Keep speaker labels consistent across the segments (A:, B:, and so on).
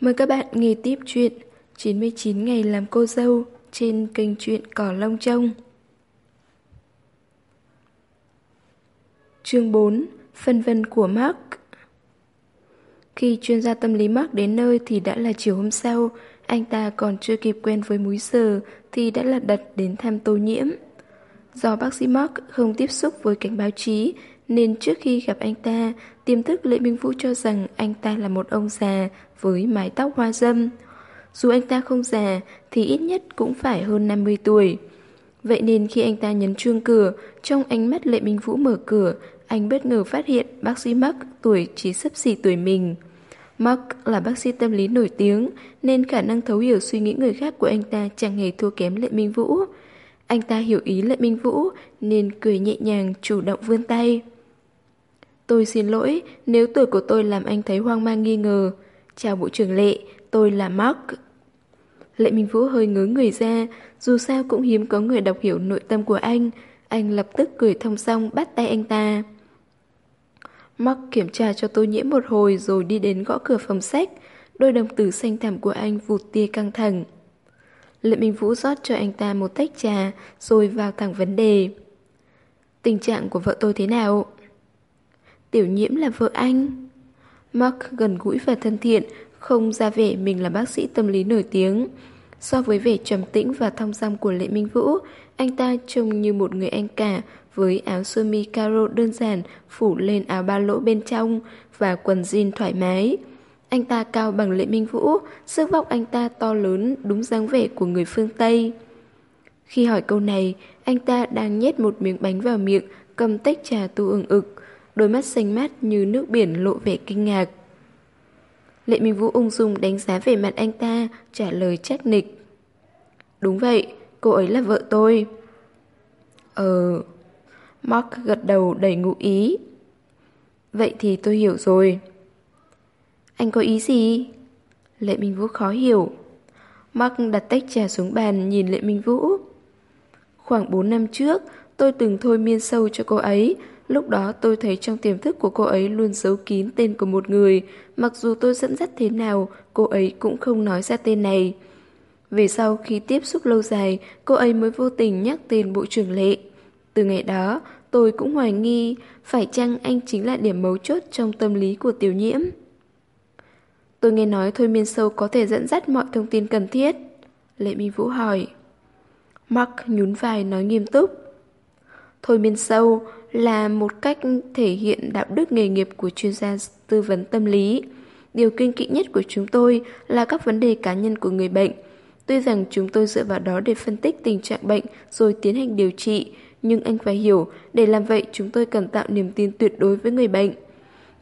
A: Mời các bạn nghe tiếp chuyện 99 ngày làm cô dâu trên kênh truyện Cỏ Long Trông. Chương 4 Phân vân của Mark Khi chuyên gia tâm lý Mark đến nơi thì đã là chiều hôm sau, anh ta còn chưa kịp quen với múi giờ thì đã lật đật đến thăm tô nhiễm. Do bác sĩ Mark không tiếp xúc với cảnh báo chí nên trước khi gặp anh ta, tiềm thức Lệ Minh Vũ cho rằng anh ta là một ông già với mái tóc hoa dâm. Dù anh ta không già thì ít nhất cũng phải hơn 50 tuổi. Vậy nên khi anh ta nhấn chuông cửa, trong ánh mắt Lệ Minh Vũ mở cửa, anh bất ngờ phát hiện bác sĩ Mark tuổi chỉ sấp xỉ tuổi mình. Mark là bác sĩ tâm lý nổi tiếng nên khả năng thấu hiểu suy nghĩ người khác của anh ta chẳng hề thua kém Lệ Minh Vũ. Anh ta hiểu ý Lệ Minh Vũ nên cười nhẹ nhàng chủ động vươn tay. Tôi xin lỗi nếu tuổi của tôi làm anh thấy hoang mang nghi ngờ. Chào Bộ trưởng Lệ, tôi là Mark. Lệ Minh Vũ hơi ngớ người ra, dù sao cũng hiếm có người đọc hiểu nội tâm của anh. Anh lập tức cười thông song bắt tay anh ta. Mark kiểm tra cho tôi nhiễm một hồi rồi đi đến gõ cửa phòng sách. Đôi đồng tử xanh thẳm của anh vụt tia căng thẳng. Lệ Minh Vũ rót cho anh ta một tách trà rồi vào thẳng vấn đề. Tình trạng của vợ tôi thế nào? Tiểu nhiễm là vợ anh. Mark gần gũi và thân thiện, không ra vẻ mình là bác sĩ tâm lý nổi tiếng. So với vẻ trầm tĩnh và thong dong của Lệ Minh Vũ, anh ta trông như một người anh cả với áo sơ mi caro đơn giản phủ lên áo ba lỗ bên trong và quần jean thoải mái. Anh ta cao bằng Lệ Minh Vũ, sức vóc anh ta to lớn đúng dáng vẻ của người phương Tây. Khi hỏi câu này, anh ta đang nhét một miếng bánh vào miệng, cầm tách trà tu ừng ực đôi mắt xanh mát như nước biển lộ vẻ kinh ngạc. Lệ Minh Vũ ung dung đánh giá về mặt anh ta, trả lời chắc nịch. Đúng vậy, cô ấy là vợ tôi. Ờ... Mark gật đầu đầy ngụ ý. Vậy thì tôi hiểu rồi. Anh có ý gì? Lệ Minh Vũ khó hiểu. Mark đặt tách trà xuống bàn nhìn Lệ Minh Vũ. Khoảng 4 năm trước, tôi từng thôi miên sâu cho cô ấy, Lúc đó tôi thấy trong tiềm thức của cô ấy luôn giấu kín tên của một người, mặc dù tôi dẫn dắt thế nào, cô ấy cũng không nói ra tên này. Về sau khi tiếp xúc lâu dài, cô ấy mới vô tình nhắc tên Bộ trưởng Lệ. Từ ngày đó, tôi cũng hoài nghi phải chăng anh chính là điểm mấu chốt trong tâm lý của tiểu nhiễm. Tôi nghe nói thôi miên sâu có thể dẫn dắt mọi thông tin cần thiết. Lệ minh Vũ hỏi. Mark nhún vai nói nghiêm túc. Thôi miên sâu là một cách thể hiện đạo đức nghề nghiệp của chuyên gia tư vấn tâm lý. Điều kinh kỵ nhất của chúng tôi là các vấn đề cá nhân của người bệnh. Tuy rằng chúng tôi dựa vào đó để phân tích tình trạng bệnh rồi tiến hành điều trị, nhưng anh phải hiểu, để làm vậy chúng tôi cần tạo niềm tin tuyệt đối với người bệnh.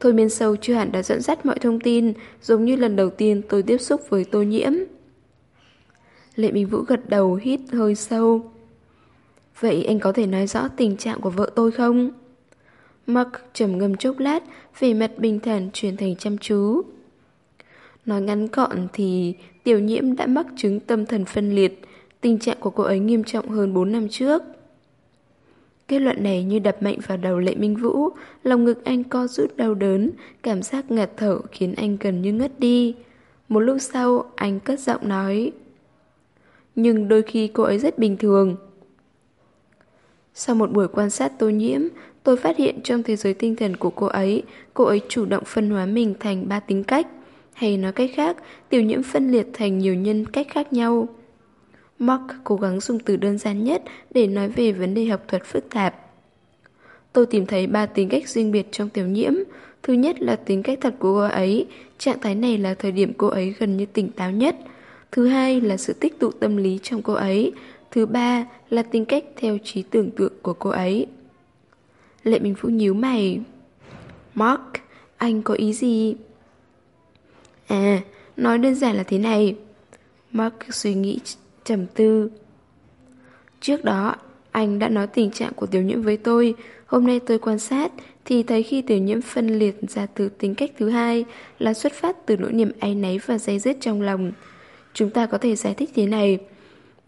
A: Thôi miên sâu chưa hẳn đã dẫn dắt mọi thông tin, giống như lần đầu tiên tôi tiếp xúc với tô nhiễm. Lệ Minh Vũ gật đầu hít hơi sâu. Vậy anh có thể nói rõ tình trạng của vợ tôi không? Mark trầm ngâm chốc lát, vẻ mặt bình thản chuyển thành chăm chú. Nói ngắn gọn thì tiểu nhiễm đã mắc chứng tâm thần phân liệt, tình trạng của cô ấy nghiêm trọng hơn 4 năm trước. Kết luận này như đập mạnh vào đầu lệ minh vũ, lòng ngực anh co rút đau đớn, cảm giác ngạt thở khiến anh gần như ngất đi. Một lúc sau, anh cất giọng nói. Nhưng đôi khi cô ấy rất bình thường. Sau một buổi quan sát tô nhiễm, tôi phát hiện trong thế giới tinh thần của cô ấy, cô ấy chủ động phân hóa mình thành ba tính cách. Hay nói cách khác, tiểu nhiễm phân liệt thành nhiều nhân cách khác nhau. Mark cố gắng dùng từ đơn giản nhất để nói về vấn đề học thuật phức tạp. Tôi tìm thấy ba tính cách riêng biệt trong tiểu nhiễm. Thứ nhất là tính cách thật của cô ấy, trạng thái này là thời điểm cô ấy gần như tỉnh táo nhất. Thứ hai là sự tích tụ tâm lý trong cô ấy, Thứ ba là tính cách theo trí tưởng tượng của cô ấy. Lệ Minh Vũ nhíu mày. Mark, anh có ý gì? À, nói đơn giản là thế này. Mark suy nghĩ trầm tư. Trước đó, anh đã nói tình trạng của tiểu nhiễm với tôi. Hôm nay tôi quan sát thì thấy khi tiểu nhiễm phân liệt ra từ tính cách thứ hai là xuất phát từ nỗi niềm áy náy và dây dứt trong lòng. Chúng ta có thể giải thích thế này.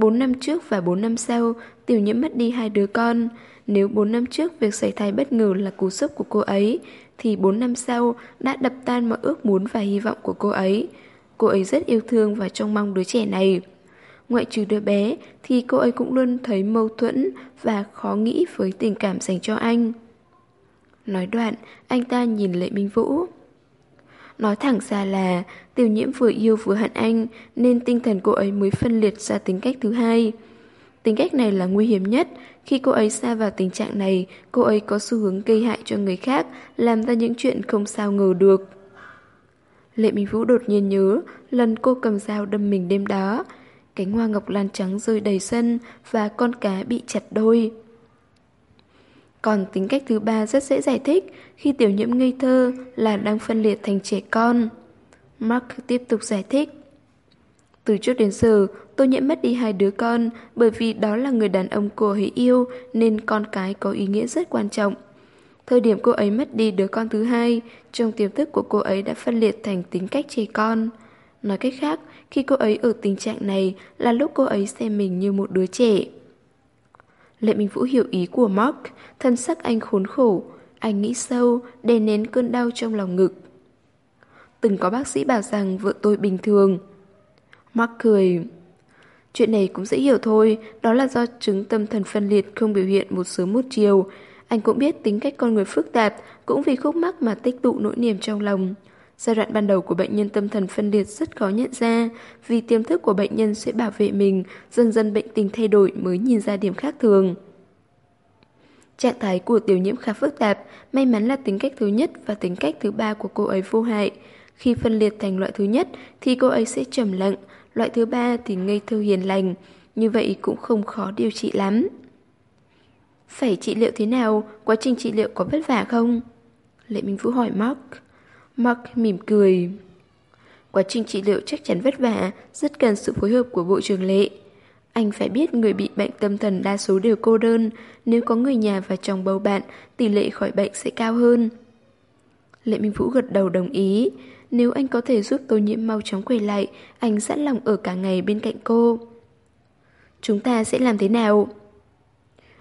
A: 4 năm trước và 4 năm sau, tiểu nhiễm mất đi hai đứa con. Nếu 4 năm trước việc xảy thai bất ngờ là cú sốc của cô ấy, thì 4 năm sau đã đập tan mọi ước muốn và hy vọng của cô ấy. cô ấy rất yêu thương và trông mong đứa trẻ này. Ngoại trừ đứa bé thì cô ấy cũng luôn thấy mâu thuẫn và khó nghĩ với tình cảm dành cho anh. Nói đoạn, anh ta nhìn Lệ Minh Vũ. Nói thẳng ra là tiểu nhiễm vừa yêu vừa hận anh nên tinh thần cô ấy mới phân liệt ra tính cách thứ hai. Tính cách này là nguy hiểm nhất. Khi cô ấy xa vào tình trạng này, cô ấy có xu hướng gây hại cho người khác, làm ra những chuyện không sao ngờ được. Lệ Minh Vũ đột nhiên nhớ lần cô cầm dao đâm mình đêm đó. Cánh hoa ngọc lan trắng rơi đầy sân và con cá bị chặt đôi. Còn tính cách thứ ba rất dễ giải thích khi tiểu nhiễm ngây thơ là đang phân liệt thành trẻ con. Mark tiếp tục giải thích. Từ trước đến giờ, tôi nhiễm mất đi hai đứa con bởi vì đó là người đàn ông cô ấy yêu nên con cái có ý nghĩa rất quan trọng. Thời điểm cô ấy mất đi đứa con thứ hai, trong tiềm thức của cô ấy đã phân liệt thành tính cách trẻ con. Nói cách khác, khi cô ấy ở tình trạng này là lúc cô ấy xem mình như một đứa trẻ. Lệ Minh Vũ hiểu ý của Mark, thân sắc anh khốn khổ. Anh nghĩ sâu, đè nén cơn đau trong lòng ngực. Từng có bác sĩ bảo rằng vợ tôi bình thường. Mark cười. Chuyện này cũng dễ hiểu thôi, đó là do chứng tâm thần phân liệt không biểu hiện một sớm một chiều. Anh cũng biết tính cách con người phức tạp, cũng vì khúc mắc mà tích tụ nỗi niềm trong lòng. Giai đoạn ban đầu của bệnh nhân tâm thần phân liệt rất khó nhận ra, vì tiềm thức của bệnh nhân sẽ bảo vệ mình, dần dần bệnh tình thay đổi mới nhìn ra điểm khác thường. Trạng thái của tiểu nhiễm khá phức tạp, may mắn là tính cách thứ nhất và tính cách thứ ba của cô ấy vô hại. Khi phân liệt thành loại thứ nhất thì cô ấy sẽ trầm lặng, loại thứ ba thì ngây thơ hiền lành, như vậy cũng không khó điều trị lắm. Phải trị liệu thế nào? Quá trình trị liệu có vất vả không? Lệ Minh Vũ hỏi Mark. Mark mỉm cười. Quá trình trị liệu chắc chắn vất vả, rất cần sự phối hợp của bộ trưởng Lệ. Anh phải biết người bị bệnh tâm thần đa số đều cô đơn, nếu có người nhà và chồng bầu bạn, tỷ lệ khỏi bệnh sẽ cao hơn. Lệ Minh Vũ gật đầu đồng ý, nếu anh có thể giúp tô nhiễm mau chóng quay lại, anh sẵn lòng ở cả ngày bên cạnh cô. Chúng ta sẽ làm thế nào?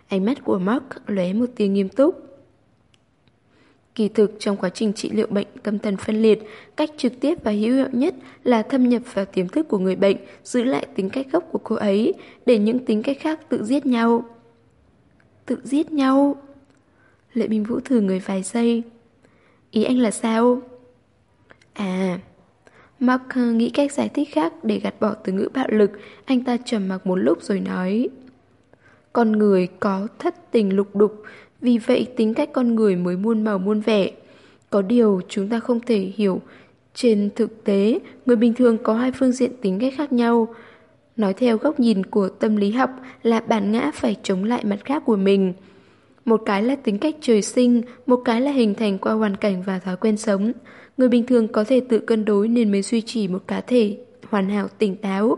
A: Ánh mắt của Mark lóe một tia nghiêm túc. Kỳ thực trong quá trình trị liệu bệnh tâm thần phân liệt, cách trực tiếp và hữu hiệu nhất là thâm nhập vào tiềm thức của người bệnh, giữ lại tính cách gốc của cô ấy, để những tính cách khác tự giết nhau. Tự giết nhau? Lệ Minh Vũ thử người vài giây. Ý anh là sao? À... Mark nghĩ cách giải thích khác để gạt bỏ từ ngữ bạo lực, anh ta trầm mặc một lúc rồi nói. Con người có thất tình lục đục, vì vậy tính cách con người mới muôn màu muôn vẻ. Có điều chúng ta không thể hiểu. Trên thực tế, người bình thường có hai phương diện tính cách khác nhau. Nói theo góc nhìn của tâm lý học là bản ngã phải chống lại mặt khác của mình. Một cái là tính cách trời sinh, một cái là hình thành qua hoàn cảnh và thói quen sống. Người bình thường có thể tự cân đối nên mới duy trì một cá thể hoàn hảo tỉnh táo.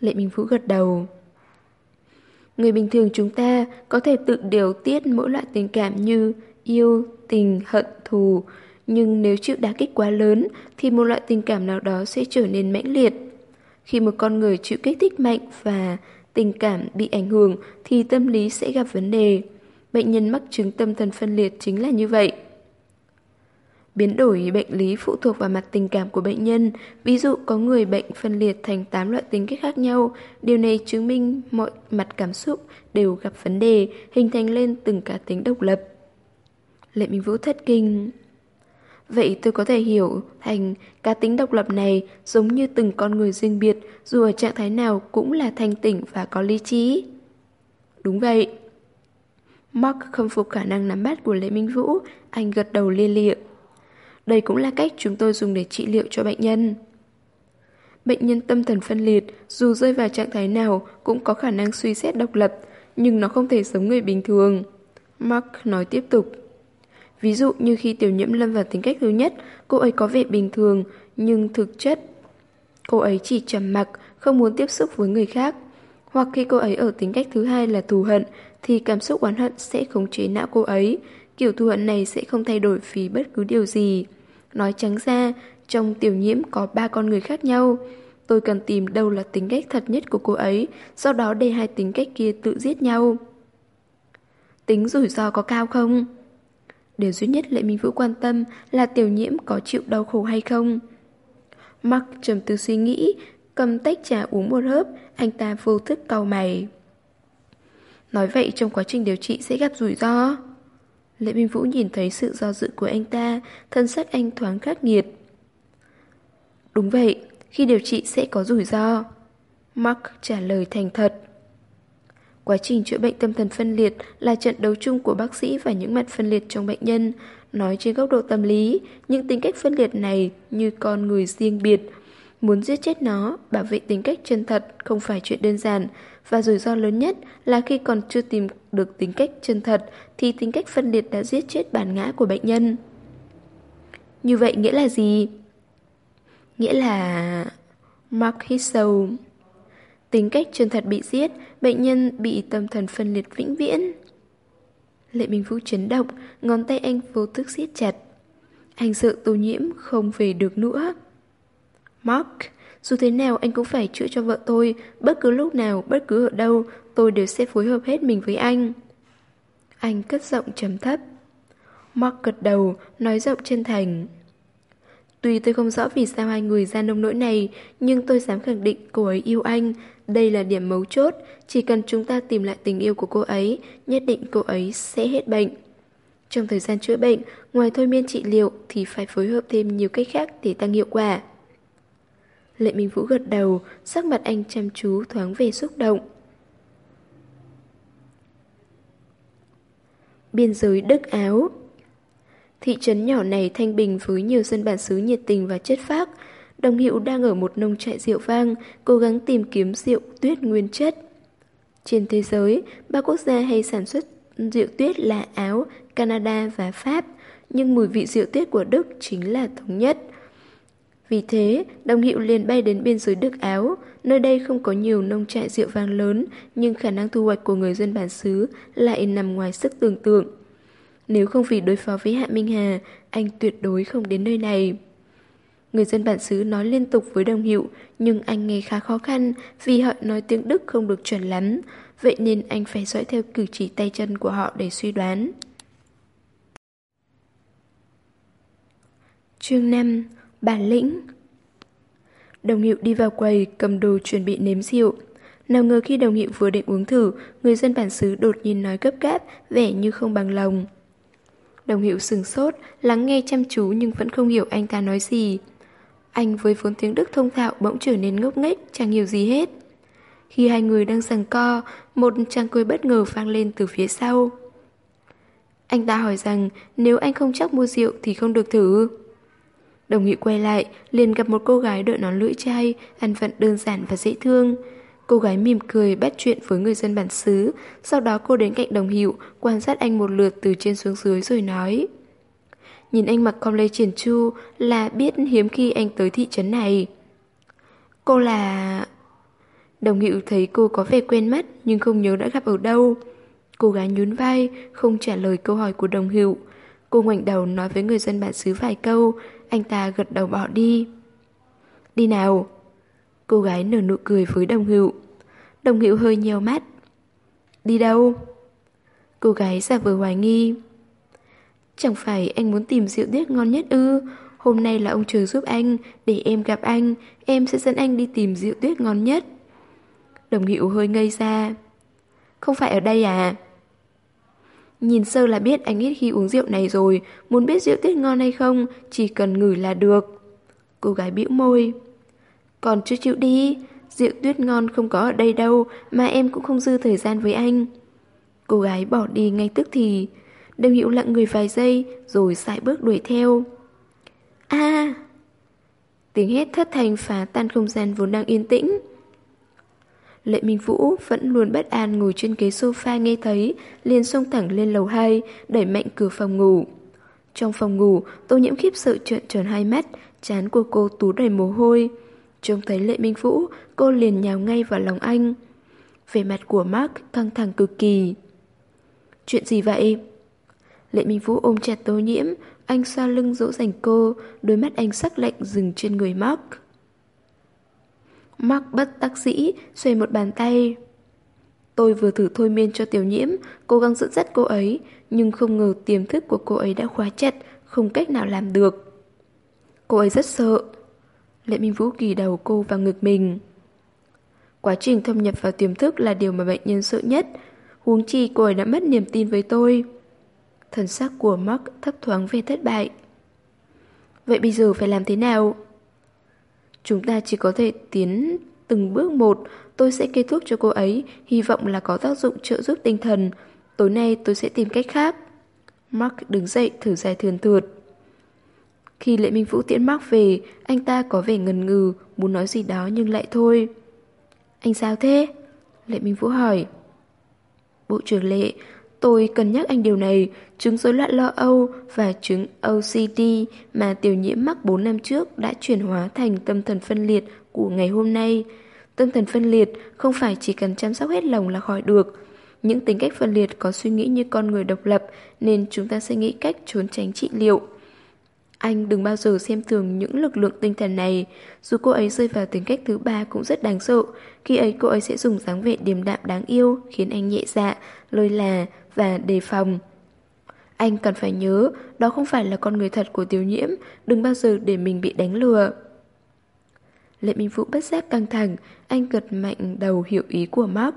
A: Lệ Minh Vũ gật đầu. Người bình thường chúng ta có thể tự điều tiết mỗi loại tình cảm như yêu, tình, hận, thù. Nhưng nếu chịu đả kích quá lớn thì một loại tình cảm nào đó sẽ trở nên mãnh liệt. Khi một con người chịu kích thích mạnh và tình cảm bị ảnh hưởng thì tâm lý sẽ gặp vấn đề. Bệnh nhân mắc chứng tâm thần phân liệt chính là như vậy. Biến đổi bệnh lý phụ thuộc vào mặt tình cảm của bệnh nhân, ví dụ có người bệnh phân liệt thành 8 loại tính cách khác nhau, điều này chứng minh mọi mặt cảm xúc đều gặp vấn đề, hình thành lên từng cá tính độc lập. Lệ Minh Vũ thất kinh. Vậy tôi có thể hiểu thành cá tính độc lập này giống như từng con người riêng biệt, dù ở trạng thái nào cũng là thanh tỉnh và có lý trí. Đúng vậy. Mark không phục khả năng nắm bắt của Lệ Minh Vũ, anh gật đầu lia lịa. Đây cũng là cách chúng tôi dùng để trị liệu cho bệnh nhân. Bệnh nhân tâm thần phân liệt, dù rơi vào trạng thái nào cũng có khả năng suy xét độc lập, nhưng nó không thể giống người bình thường. Mark nói tiếp tục. Ví dụ như khi tiểu nhiễm lâm vào tính cách thứ nhất, cô ấy có vẻ bình thường, nhưng thực chất cô ấy chỉ trầm mặc, không muốn tiếp xúc với người khác. Hoặc khi cô ấy ở tính cách thứ hai là thù hận, thì cảm xúc oán hận sẽ khống chế não cô ấy, Kiểu thù hận này sẽ không thay đổi vì bất cứ điều gì. Nói trắng ra, trong tiểu nhiễm có ba con người khác nhau. Tôi cần tìm đâu là tính cách thật nhất của cô ấy, sau đó để hai tính cách kia tự giết nhau. Tính rủi ro có cao không? Điều duy nhất Lệ Minh Vũ quan tâm là tiểu nhiễm có chịu đau khổ hay không. Mark trầm tư suy nghĩ, cầm tách trà uống một hớp, anh ta vô thức cau mày. Nói vậy trong quá trình điều trị sẽ gặp rủi ro. Lệ Minh Vũ nhìn thấy sự do dự của anh ta, thân sắc anh thoáng khắc nghiệt. Đúng vậy, khi điều trị sẽ có rủi ro. Mark trả lời thành thật. Quá trình chữa bệnh tâm thần phân liệt là trận đấu chung của bác sĩ và những mặt phân liệt trong bệnh nhân. Nói trên góc độ tâm lý, những tính cách phân liệt này như con người riêng biệt. Muốn giết chết nó, bảo vệ tính cách chân thật không phải chuyện đơn giản. Và rủi ro lớn nhất là khi còn chưa tìm được tính cách chân thật thì tính cách phân liệt đã giết chết bản ngã của bệnh nhân. Như vậy nghĩa là gì? Nghĩa là... Mark hít sâu. Tính cách chân thật bị giết, bệnh nhân bị tâm thần phân liệt vĩnh viễn. Lệ Minh Vũ chấn động, ngón tay anh vô thức siết chặt. Anh sợ tô nhiễm không về được nữa. Mark, dù thế nào anh cũng phải chữa cho vợ tôi, bất cứ lúc nào, bất cứ ở đâu, tôi đều sẽ phối hợp hết mình với anh. Anh cất giọng trầm thấp. Mark gật đầu, nói giọng chân thành. Tuy tôi không rõ vì sao hai người ra nông nỗi này, nhưng tôi dám khẳng định cô ấy yêu anh. Đây là điểm mấu chốt, chỉ cần chúng ta tìm lại tình yêu của cô ấy, nhất định cô ấy sẽ hết bệnh. Trong thời gian chữa bệnh, ngoài thôi miên trị liệu thì phải phối hợp thêm nhiều cách khác để tăng hiệu quả. Lệ Minh Vũ gật đầu, sắc mặt anh chăm chú thoáng về xúc động. Biên giới Đức Áo Thị trấn nhỏ này thanh bình với nhiều dân bản xứ nhiệt tình và chất phác. Đồng hiệu đang ở một nông trại rượu vang, cố gắng tìm kiếm rượu tuyết nguyên chất. Trên thế giới, ba quốc gia hay sản xuất rượu tuyết là Áo, Canada và Pháp, nhưng mùi vị rượu tuyết của Đức chính là thống nhất. Vì thế, đồng hiệu liền bay đến biên giới Đức Áo. Nơi đây không có nhiều nông trại rượu vang lớn, nhưng khả năng thu hoạch của người dân bản xứ lại nằm ngoài sức tưởng tượng. Nếu không vì đối phó với Hạ Minh Hà, anh tuyệt đối không đến nơi này. Người dân bản xứ nói liên tục với đồng hiệu, nhưng anh nghe khá khó khăn vì họ nói tiếng Đức không được chuẩn lắm, vậy nên anh phải dõi theo cử chỉ tay chân của họ để suy đoán. Chương 5 Bản lĩnh Đồng hiệu đi vào quầy, cầm đồ chuẩn bị nếm rượu. Nào ngờ khi đồng hiệu vừa định uống thử, người dân bản xứ đột nhiên nói gấp gáp, vẻ như không bằng lòng. Đồng hiệu sừng sốt, lắng nghe chăm chú nhưng vẫn không hiểu anh ta nói gì. Anh với vốn tiếng Đức thông thạo bỗng trở nên ngốc nghếch, chẳng hiểu gì hết. Khi hai người đang giằng co, một chàng cười bất ngờ vang lên từ phía sau. Anh ta hỏi rằng nếu anh không chắc mua rượu thì không được thử. Đồng nghị quay lại, liền gặp một cô gái đội nón lưỡi chai, ăn vận đơn giản và dễ thương. Cô gái mỉm cười bắt chuyện với người dân bản xứ, sau đó cô đến cạnh đồng hiệu, quan sát anh một lượt từ trên xuống dưới rồi nói. Nhìn anh mặc com lê triển chu là biết hiếm khi anh tới thị trấn này. Cô là... Đồng hiệu thấy cô có vẻ quen mắt nhưng không nhớ đã gặp ở đâu. Cô gái nhún vai, không trả lời câu hỏi của đồng hiệu. Cô ngoảnh đầu nói với người dân bản xứ vài câu, anh ta gật đầu bỏ đi. Đi nào. Cô gái nở nụ cười với đồng hữu. Đồng hữu hơi nheo mắt. Đi đâu? Cô gái giả vờ hoài nghi. Chẳng phải anh muốn tìm rượu điếc ngon nhất ư? Hôm nay là ông trời giúp anh, để em gặp anh, em sẽ dẫn anh đi tìm rượu tuyết ngon nhất. Đồng hữu hơi ngây ra. Không phải ở đây à? Nhìn sơ là biết anh ít khi uống rượu này rồi, muốn biết rượu tuyết ngon hay không, chỉ cần ngửi là được. Cô gái bĩu môi. Còn chưa chịu đi, rượu tuyết ngon không có ở đây đâu, mà em cũng không dư thời gian với anh. Cô gái bỏ đi ngay tức thì. Đêm hiểu lặng người vài giây, rồi sải bước đuổi theo. a Tiếng hét thất thành phá tan không gian vốn đang yên tĩnh. Lệ Minh Vũ vẫn luôn bất an ngồi trên ghế sofa nghe thấy, liền xông thẳng lên lầu 2, đẩy mạnh cửa phòng ngủ. Trong phòng ngủ, tô nhiễm khiếp sợ trợn tròn hai mắt, chán của cô tú đầy mồ hôi. Trông thấy Lệ Minh Vũ, cô liền nhào ngay vào lòng anh. Về mặt của Mark căng thẳng cực kỳ. Chuyện gì vậy? Lệ Minh Vũ ôm chặt tô nhiễm, anh xoa lưng dỗ dành cô, đôi mắt anh sắc lạnh dừng trên người Mark. Mark bất đắc dĩ, xoay một bàn tay. Tôi vừa thử thôi miên cho tiểu nhiễm, cố gắng dẫn dắt cô ấy, nhưng không ngờ tiềm thức của cô ấy đã khóa chặt, không cách nào làm được. Cô ấy rất sợ. Lệ Minh Vũ kỳ đầu cô vào ngực mình. Quá trình thâm nhập vào tiềm thức là điều mà bệnh nhân sợ nhất. Huống chi cô ấy đã mất niềm tin với tôi. Thần sắc của Mark thấp thoáng về thất bại. Vậy bây giờ phải làm thế nào? Chúng ta chỉ có thể tiến từng bước một, tôi sẽ kê thuốc cho cô ấy, hy vọng là có tác dụng trợ giúp tinh thần. Tối nay tôi sẽ tìm cách khác. Mark đứng dậy thử dài thườn thượt. Khi Lệ Minh Vũ tiễn Mark về, anh ta có vẻ ngần ngừ, muốn nói gì đó nhưng lại thôi. Anh sao thế? Lệ Minh Vũ hỏi. Bộ trưởng Lệ, tôi cần nhắc anh điều này, chứng rối loạn lo âu và chứng OCD mà tiểu nhiễm mắc 4 năm trước đã chuyển hóa thành tâm thần phân liệt của ngày hôm nay. Tâm thần phân liệt không phải chỉ cần chăm sóc hết lòng là khỏi được. Những tính cách phân liệt có suy nghĩ như con người độc lập nên chúng ta sẽ nghĩ cách trốn tránh trị liệu. Anh đừng bao giờ xem thường những lực lượng tinh thần này. Dù cô ấy rơi vào tính cách thứ ba cũng rất đáng sợ. Khi ấy cô ấy sẽ dùng dáng vẻ điềm đạm đáng yêu, khiến anh nhẹ dạ, lơi là và đề phòng. Anh cần phải nhớ, đó không phải là con người thật của tiểu nhiễm, đừng bao giờ để mình bị đánh lừa. Lệ Minh Vũ bất giác căng thẳng, anh gật mạnh đầu hiểu ý của Mark.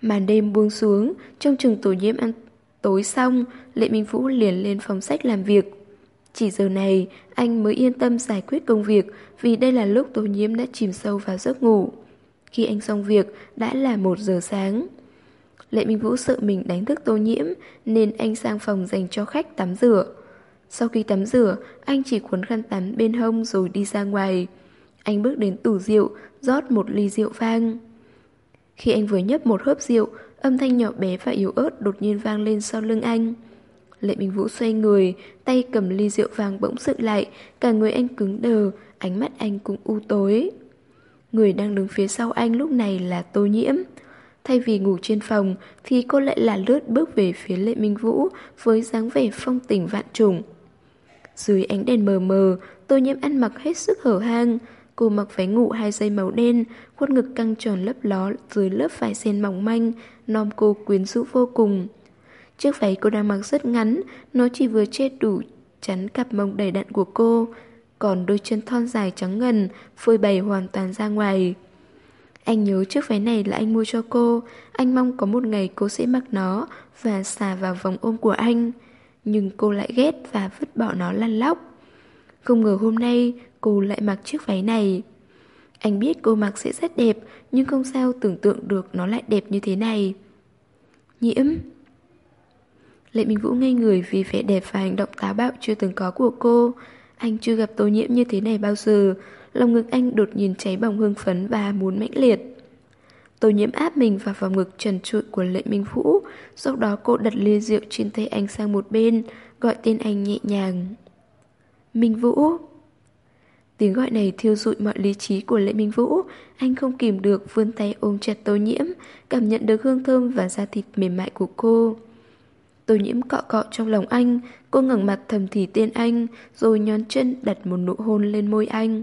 A: Màn đêm buông xuống, trong trường tổ nhiễm ăn tối xong, Lệ Minh Vũ liền lên phòng sách làm việc. Chỉ giờ này, anh mới yên tâm giải quyết công việc vì đây là lúc tổ nhiễm đã chìm sâu vào giấc ngủ. Khi anh xong việc, đã là một giờ sáng. Lệ Minh Vũ sợ mình đánh thức tô nhiễm nên anh sang phòng dành cho khách tắm rửa. Sau khi tắm rửa, anh chỉ cuốn khăn tắm bên hông rồi đi ra ngoài. Anh bước đến tủ rượu, rót một ly rượu vang. Khi anh vừa nhấp một hớp rượu, âm thanh nhỏ bé và yếu ớt đột nhiên vang lên sau lưng anh. Lệ Minh Vũ xoay người, tay cầm ly rượu vàng bỗng dựng lại, cả người anh cứng đờ, ánh mắt anh cũng u tối. Người đang đứng phía sau anh lúc này là Tô Nhiễm. Thay vì ngủ trên phòng thì cô lại là lướt bước về phía Lệ Minh Vũ với dáng vẻ phong tình vạn trùng. Dưới ánh đèn mờ mờ, Tô Nhiễm ăn mặc hết sức hở hang. Cô mặc váy ngủ hai dây màu đen, khuôn ngực căng tròn lấp ló dưới lớp vải sen mỏng manh, nom cô quyến rũ vô cùng. Chiếc váy cô đang mặc rất ngắn, nó chỉ vừa che đủ chắn cặp mông đầy đặn của cô, còn đôi chân thon dài trắng ngần phơi bày hoàn toàn ra ngoài. Anh nhớ chiếc váy này là anh mua cho cô, anh mong có một ngày cô sẽ mặc nó và xà vào vòng ôm của anh. Nhưng cô lại ghét và vứt bỏ nó lăn lóc. Không ngờ hôm nay cô lại mặc chiếc váy này. Anh biết cô mặc sẽ rất đẹp, nhưng không sao tưởng tượng được nó lại đẹp như thế này. Nhiễm Lệ Minh Vũ ngây người vì vẻ đẹp và hành động táo bạo chưa từng có của cô. Anh chưa gặp tô nhiễm như thế này bao giờ. Lòng ngực anh đột nhiên cháy bỏng hương phấn và muốn mãnh liệt. Tô nhiễm áp mình vào vòng ngực trần trụi của Lệ Minh Vũ. Sau đó cô đặt ly rượu trên tay anh sang một bên, gọi tên anh nhẹ nhàng. Minh Vũ Tiếng gọi này thiêu dụi mọi lý trí của Lệ Minh Vũ Anh không kìm được vươn tay ôm chặt tô nhiễm Cảm nhận được hương thơm và da thịt mềm mại của cô Tô nhiễm cọ cọ trong lòng anh Cô ngẩng mặt thầm thì tên anh Rồi nhón chân đặt một nụ hôn lên môi anh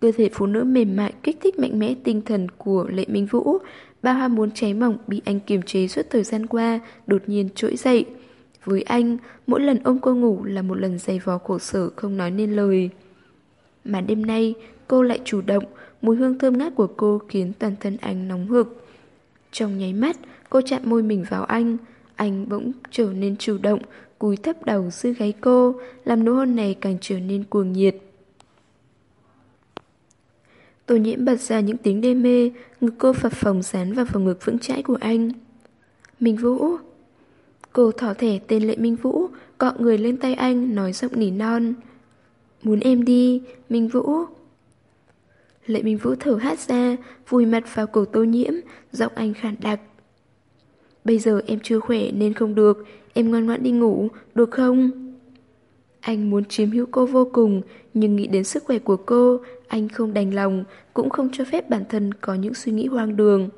A: Cơ thể phụ nữ mềm mại kích thích mạnh mẽ tinh thần của Lệ Minh Vũ. Ba ham muốn cháy mỏng bị anh kiềm chế suốt thời gian qua Đột nhiên trỗi dậy. Với anh, mỗi lần ôm cô ngủ là một lần dày vò khổ sở không nói nên lời. Mà đêm nay, cô lại chủ động Mùi hương thơm ngát của cô khiến toàn thân anh nóng hực. Trong nháy mắt, cô chạm môi mình vào anh. Anh bỗng trở nên chủ động, cúi thấp đầu dưới gáy cô, làm nụ hôn này càng trở nên cuồng nhiệt. Tô nhiễm bật ra những tiếng đê mê, ngực cô phập phồng dán vào phòng ngực vững chãi của anh. Minh Vũ Cô thỏ thẻ tên Lệ Minh Vũ, cọ người lên tay anh, nói giọng nỉ non. Muốn em đi, Minh Vũ. Lệ Minh Vũ thở hát ra, vùi mặt vào cổ tô nhiễm, giọng anh khản đặc. Bây giờ em chưa khỏe nên không được Em ngoan ngoãn đi ngủ, được không? Anh muốn chiếm hữu cô vô cùng, Nhưng nghĩ đến sức khỏe của cô, Anh không đành lòng, Cũng không cho phép bản thân có những suy nghĩ hoang đường.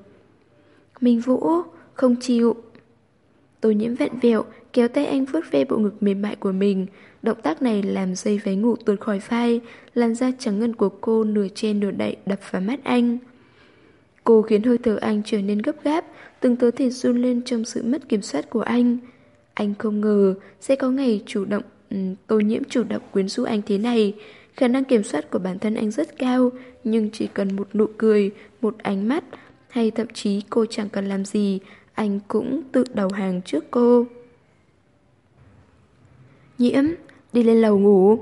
A: Minh Vũ, Không chịu. Tô nhiễm vẹn vẹo, Kéo tay anh vuốt ve bộ ngực mềm mại của mình. Động tác này làm dây váy ngủ tuột khỏi vai, Làn da trắng ngân của cô nửa trên nửa đậy đập vào mắt anh. Cô khiến hơi thở anh trở nên gấp gáp, từng tớ thể run lên trong sự mất kiểm soát của anh. Anh không ngờ sẽ có ngày chủ động Ừ, tô nhiễm chủ động quyến rũ anh thế này. Khả năng kiểm soát của bản thân anh rất cao, nhưng chỉ cần một nụ cười, một ánh mắt, hay thậm chí cô chẳng cần làm gì, anh cũng tự đầu hàng trước cô. Nhiễm, đi lên lầu ngủ.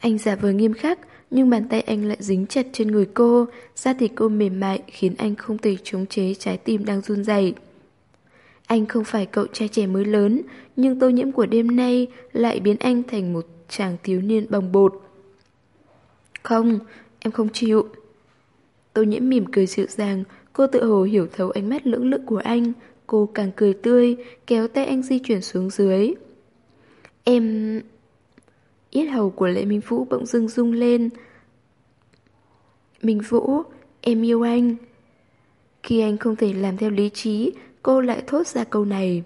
A: Anh giả vờ nghiêm khắc, nhưng bàn tay anh lại dính chặt trên người cô, da thịt cô mềm mại khiến anh không thể chống chế trái tim đang run rẩy. Anh không phải cậu trai trẻ mới lớn, nhưng tô nhiễm của đêm nay lại biến anh thành một chàng thiếu niên bồng bột. Không, em không chịu. Tô nhiễm mỉm cười dịu dàng, cô tự hồ hiểu thấu ánh mắt lưỡng lự của anh, cô càng cười tươi, kéo tay anh di chuyển xuống dưới. Em... Yết hầu của Lệ Minh Vũ bỗng dưng rung lên. Minh Vũ, em yêu anh. Khi anh không thể làm theo lý trí, cô lại thốt ra câu này.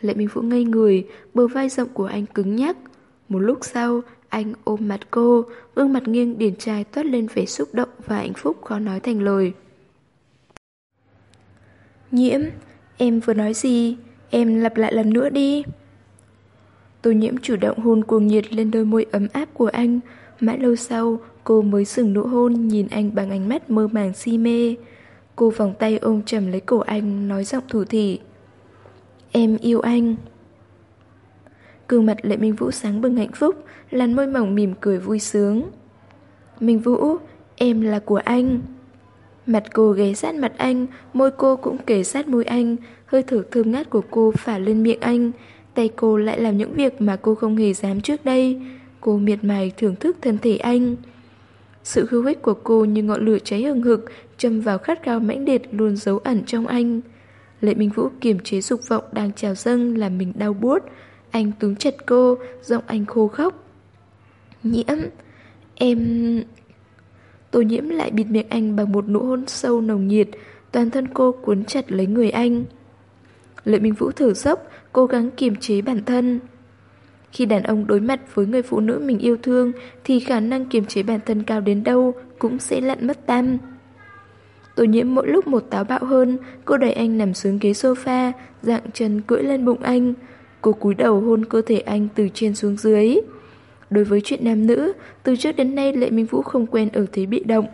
A: Lệ Minh Vũ ngây người, bờ vai rộng của anh cứng nhắc. Một lúc sau, anh ôm mặt cô, gương mặt nghiêng điển trai toát lên vẻ xúc động và hạnh phúc khó nói thành lời. Nhiễm, em vừa nói gì? Em lặp lại lần nữa đi. Tô nhiễm chủ động hôn cuồng nhiệt lên đôi môi ấm áp của anh. Mãi lâu sau, cô mới dừng nụ hôn nhìn anh bằng ánh mắt mơ màng si mê. Cô vòng tay ôm chầm lấy cổ anh, nói giọng thủ thỉ. Em yêu anh. Cương mặt Lệ Minh Vũ sáng bừng hạnh phúc, làn môi mỏng mỉm cười vui sướng. Minh Vũ, em là của anh. Mặt cô ghé sát mặt anh, môi cô cũng kề sát môi anh, hơi thở thơm ngát của cô phả lên miệng anh. Tay cô lại làm những việc mà cô không hề dám trước đây. Cô miệt mài thưởng thức thân thể anh. Sự hưu hích của cô như ngọn lửa cháy hừng hực, châm vào khát khao mãnh liệt luôn giấu ẩn trong anh. Lệ Minh Vũ kiềm chế dục vọng đang trào dâng làm mình đau buốt. Anh túm chặt cô, giọng anh khô khóc. Nhiễm, em... Tô nhiễm lại bịt miệng anh bằng một nụ hôn sâu nồng nhiệt, toàn thân cô cuốn chặt lấy người anh. Lệ Minh Vũ thở dốc, cố gắng kiềm chế bản thân. Khi đàn ông đối mặt với người phụ nữ mình yêu thương thì khả năng kiềm chế bản thân cao đến đâu cũng sẽ lặn mất tam. Tô nhiễm mỗi lúc một táo bạo hơn, cô đẩy anh nằm xuống ghế sofa, dạng chân cưỡi lên bụng anh. Cô cúi đầu hôn cơ thể anh từ trên xuống dưới. Đối với chuyện nam nữ, từ trước đến nay Lệ Minh Vũ không quen ở thế bị động.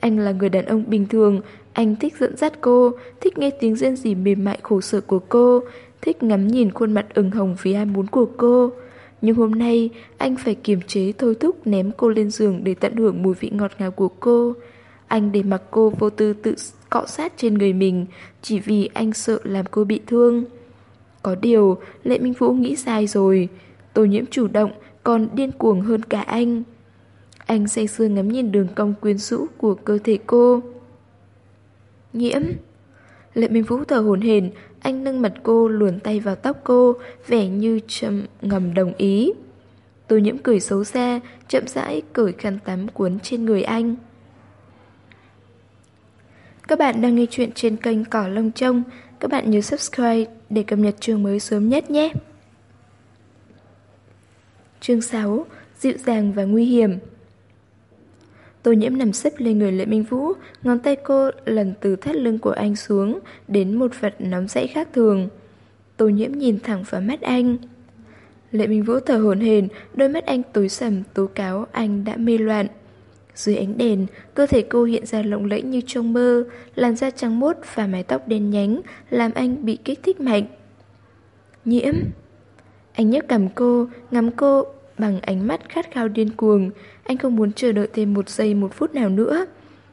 A: Anh là người đàn ông bình thường, anh thích dẫn dắt cô, thích nghe tiếng rên rỉ mềm mại khổ sở của cô, thích ngắm nhìn khuôn mặt ửng hồng vì ham muốn của cô. Nhưng hôm nay, anh phải kiềm chế thôi thúc ném cô lên giường để tận hưởng mùi vị ngọt ngào của cô. Anh để mặc cô vô tư tự cọ sát trên người mình, chỉ vì anh sợ làm cô bị thương. Có điều, Lệ Minh Vũ nghĩ sai rồi. Tô nhiễm chủ động, còn điên cuồng hơn cả anh. Anh say sưa ngắm nhìn đường cong quyến rũ của cơ thể cô. Nhiễm Lệ Minh Vũ thở hồn hển, anh nâng mặt cô luồn tay vào tóc cô, vẻ như chậm ngầm đồng ý. Tô nhiễm cười xấu xa, chậm rãi cởi khăn tắm cuốn trên người anh. Các bạn đang nghe chuyện trên kênh Cỏ Lông Trông. Các bạn nhớ subscribe để cập nhật chương mới sớm nhất nhé. Chương 6 Dịu dàng và nguy hiểm Tô nhiễm nằm xếp lên người Lệ Minh Vũ, ngón tay cô lần từ thắt lưng của anh xuống đến một vật nóng dãy khác thường. Tô nhiễm nhìn thẳng vào mắt anh. Lệ Minh Vũ thở hổn hển, đôi mắt anh tối sầm tố cáo anh đã mê loạn. Dưới ánh đèn, cơ thể cô hiện ra lộng lẫy như trong mơ, làn da trắng mốt và mái tóc đen nhánh làm anh bị kích thích mạnh. Nhiễm Anh nhấc cầm cô, ngắm cô bằng ánh mắt khát khao điên cuồng. Anh không muốn chờ đợi thêm một giây một phút nào nữa.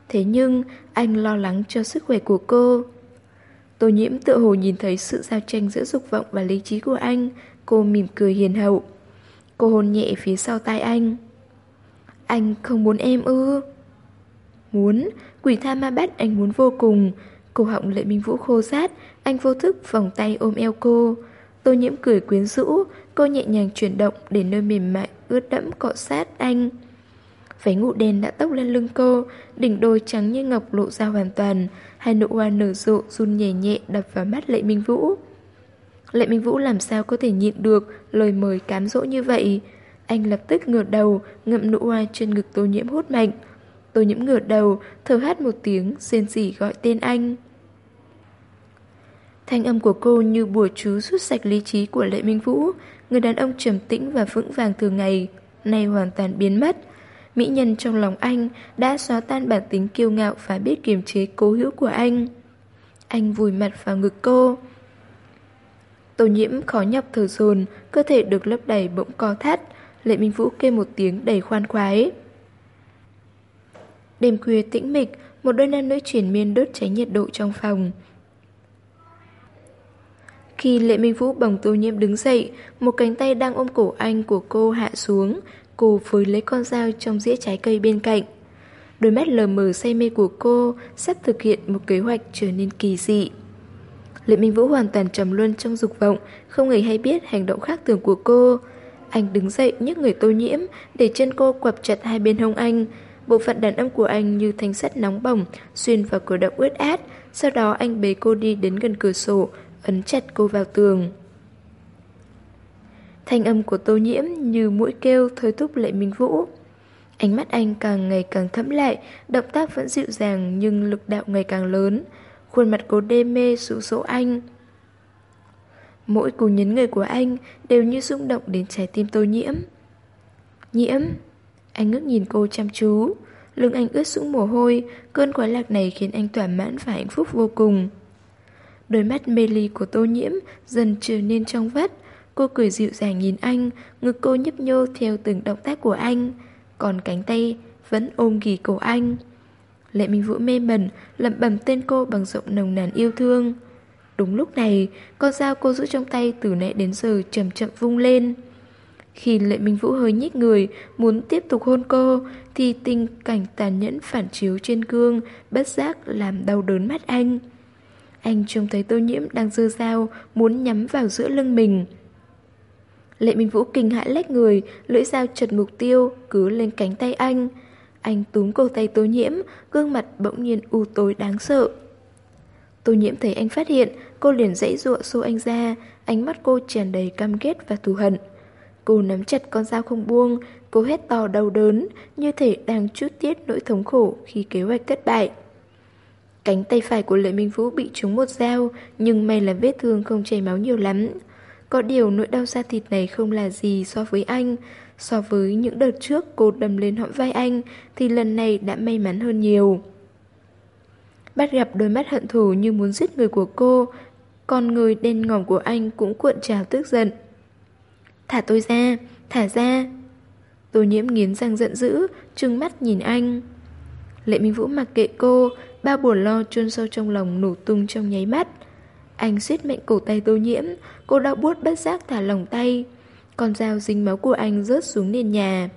A: Thế nhưng, anh lo lắng cho sức khỏe của cô. Tô nhiễm tự hồ nhìn thấy sự giao tranh giữa dục vọng và lý trí của anh. Cô mỉm cười hiền hậu. Cô hôn nhẹ phía sau tai anh. Anh không muốn em ư? Muốn, quỷ tha ma bắt anh muốn vô cùng. cổ họng lệ minh vũ khô rát, anh vô thức vòng tay ôm eo cô. Tô nhiễm cười quyến rũ, cô nhẹ nhàng chuyển động để nơi mềm mại ướt đẫm cọ sát anh. Váy ngụ đen đã tốc lên lưng cô, đỉnh đôi trắng như ngọc lộ ra hoàn toàn, hai nụ hoa nở rộ run nhẹ nhẹ đập vào mắt Lệ Minh Vũ. Lệ Minh Vũ làm sao có thể nhịn được lời mời cám dỗ như vậy? Anh lập tức ngửa đầu, ngậm nụ hoa trên ngực tô nhiễm hút mạnh. Tô nhiễm ngửa đầu, thở hát một tiếng, rên rỉ gọi tên anh. Thanh âm của cô như bùa chú rút sạch lý trí của Lệ Minh Vũ, người đàn ông trầm tĩnh và vững vàng thường ngày, nay hoàn toàn biến mất. Mỹ nhân trong lòng anh đã xóa tan bản tính kiêu ngạo và biết kiềm chế cố hữu của anh. Anh vùi mặt vào ngực cô. Tô nhiễm khó nhọc thở dồn, cơ thể được lấp đầy bỗng co thắt. Lệ Minh Vũ kêu một tiếng đầy khoan khoái. Đêm khuya tĩnh mịch, một đôi nam nữ triển miên đốt cháy nhiệt độ trong phòng. Khi Lệ Minh Vũ bồng tô nhiễm đứng dậy, một cánh tay đang ôm cổ anh của cô hạ xuống, cô với lấy con dao trong dĩa trái cây bên cạnh. Đôi mắt lờ mờ say mê của cô sắp thực hiện một kế hoạch trở nên kỳ dị. Lệ Minh Vũ hoàn toàn trầm luân trong dục vọng, không hề hay biết hành động khác thường của cô. Anh đứng dậy nhấc người tô nhiễm, để chân cô quặp chặt hai bên hông anh. Bộ phận đàn ông của anh như thanh sắt nóng bỏng, xuyên vào cửa động ướt át. Sau đó anh bế cô đi đến gần cửa sổ, ấn chặt cô vào tường. Thanh âm của tô nhiễm như mũi kêu thôi thúc lệ minh vũ. Ánh mắt anh càng ngày càng thấm lại, động tác vẫn dịu dàng nhưng lực đạo ngày càng lớn. Khuôn mặt cô đê mê sụ sỗ anh. Mỗi cú nhấn người của anh đều như rung động đến trái tim tô nhiễm. Nhiễm, anh ngước nhìn cô chăm chú. Lưng anh ướt sũng mồ hôi, cơn quái lạc này khiến anh thỏa mãn và hạnh phúc vô cùng. Đôi mắt mê ly của tô nhiễm dần trở nên trong vắt. Cô cười dịu dàng nhìn anh, ngực cô nhấp nhô theo từng động tác của anh. Còn cánh tay vẫn ôm ghì cổ anh. Lệ Minh Vũ mê mẩn, lẩm bẩm tên cô bằng giọng nồng nàn yêu thương. Đúng lúc này, con dao cô giữ trong tay từ nãy đến giờ chậm chậm vung lên. Khi Lệ Minh Vũ hơi nhích người, muốn tiếp tục hôn cô, thì tình cảnh tàn nhẫn phản chiếu trên gương, bất giác làm đau đớn mắt anh. Anh trông thấy tô nhiễm đang dơ dao, muốn nhắm vào giữa lưng mình. Lệ Minh Vũ kinh hãi lách người, lưỡi dao chật mục tiêu, cứ lên cánh tay anh. Anh túm cổ tay tô nhiễm, gương mặt bỗng nhiên u tối đáng sợ. Tô nhiễm thấy anh phát hiện, cô liền dãy dụa xô anh ra, ánh mắt cô tràn đầy cam ghét và thù hận. Cô nắm chặt con dao không buông, cô hét to đau đớn, như thể đang chút tiết nỗi thống khổ khi kế hoạch thất bại. Cánh tay phải của Lệ Minh Vũ bị trúng một dao, nhưng may là vết thương không chảy máu nhiều lắm. Có điều nỗi đau da thịt này không là gì so với anh. So với những đợt trước cô đâm lên hõm vai anh, thì lần này đã may mắn hơn nhiều. Bắt gặp đôi mắt hận thù như muốn giết người của cô, còn người đen ngòm của anh cũng cuộn trào tức giận. Thả tôi ra, thả ra. Tô nhiễm nghiến răng giận dữ, trừng mắt nhìn anh. Lệ Minh Vũ mặc kệ cô, ba buồn lo chôn sâu trong lòng nổ tung trong nháy mắt. Anh suýt mạnh cổ tay tô nhiễm, cô đau buốt bất giác thả lỏng tay. Con dao dính máu của anh rớt xuống nền nhà.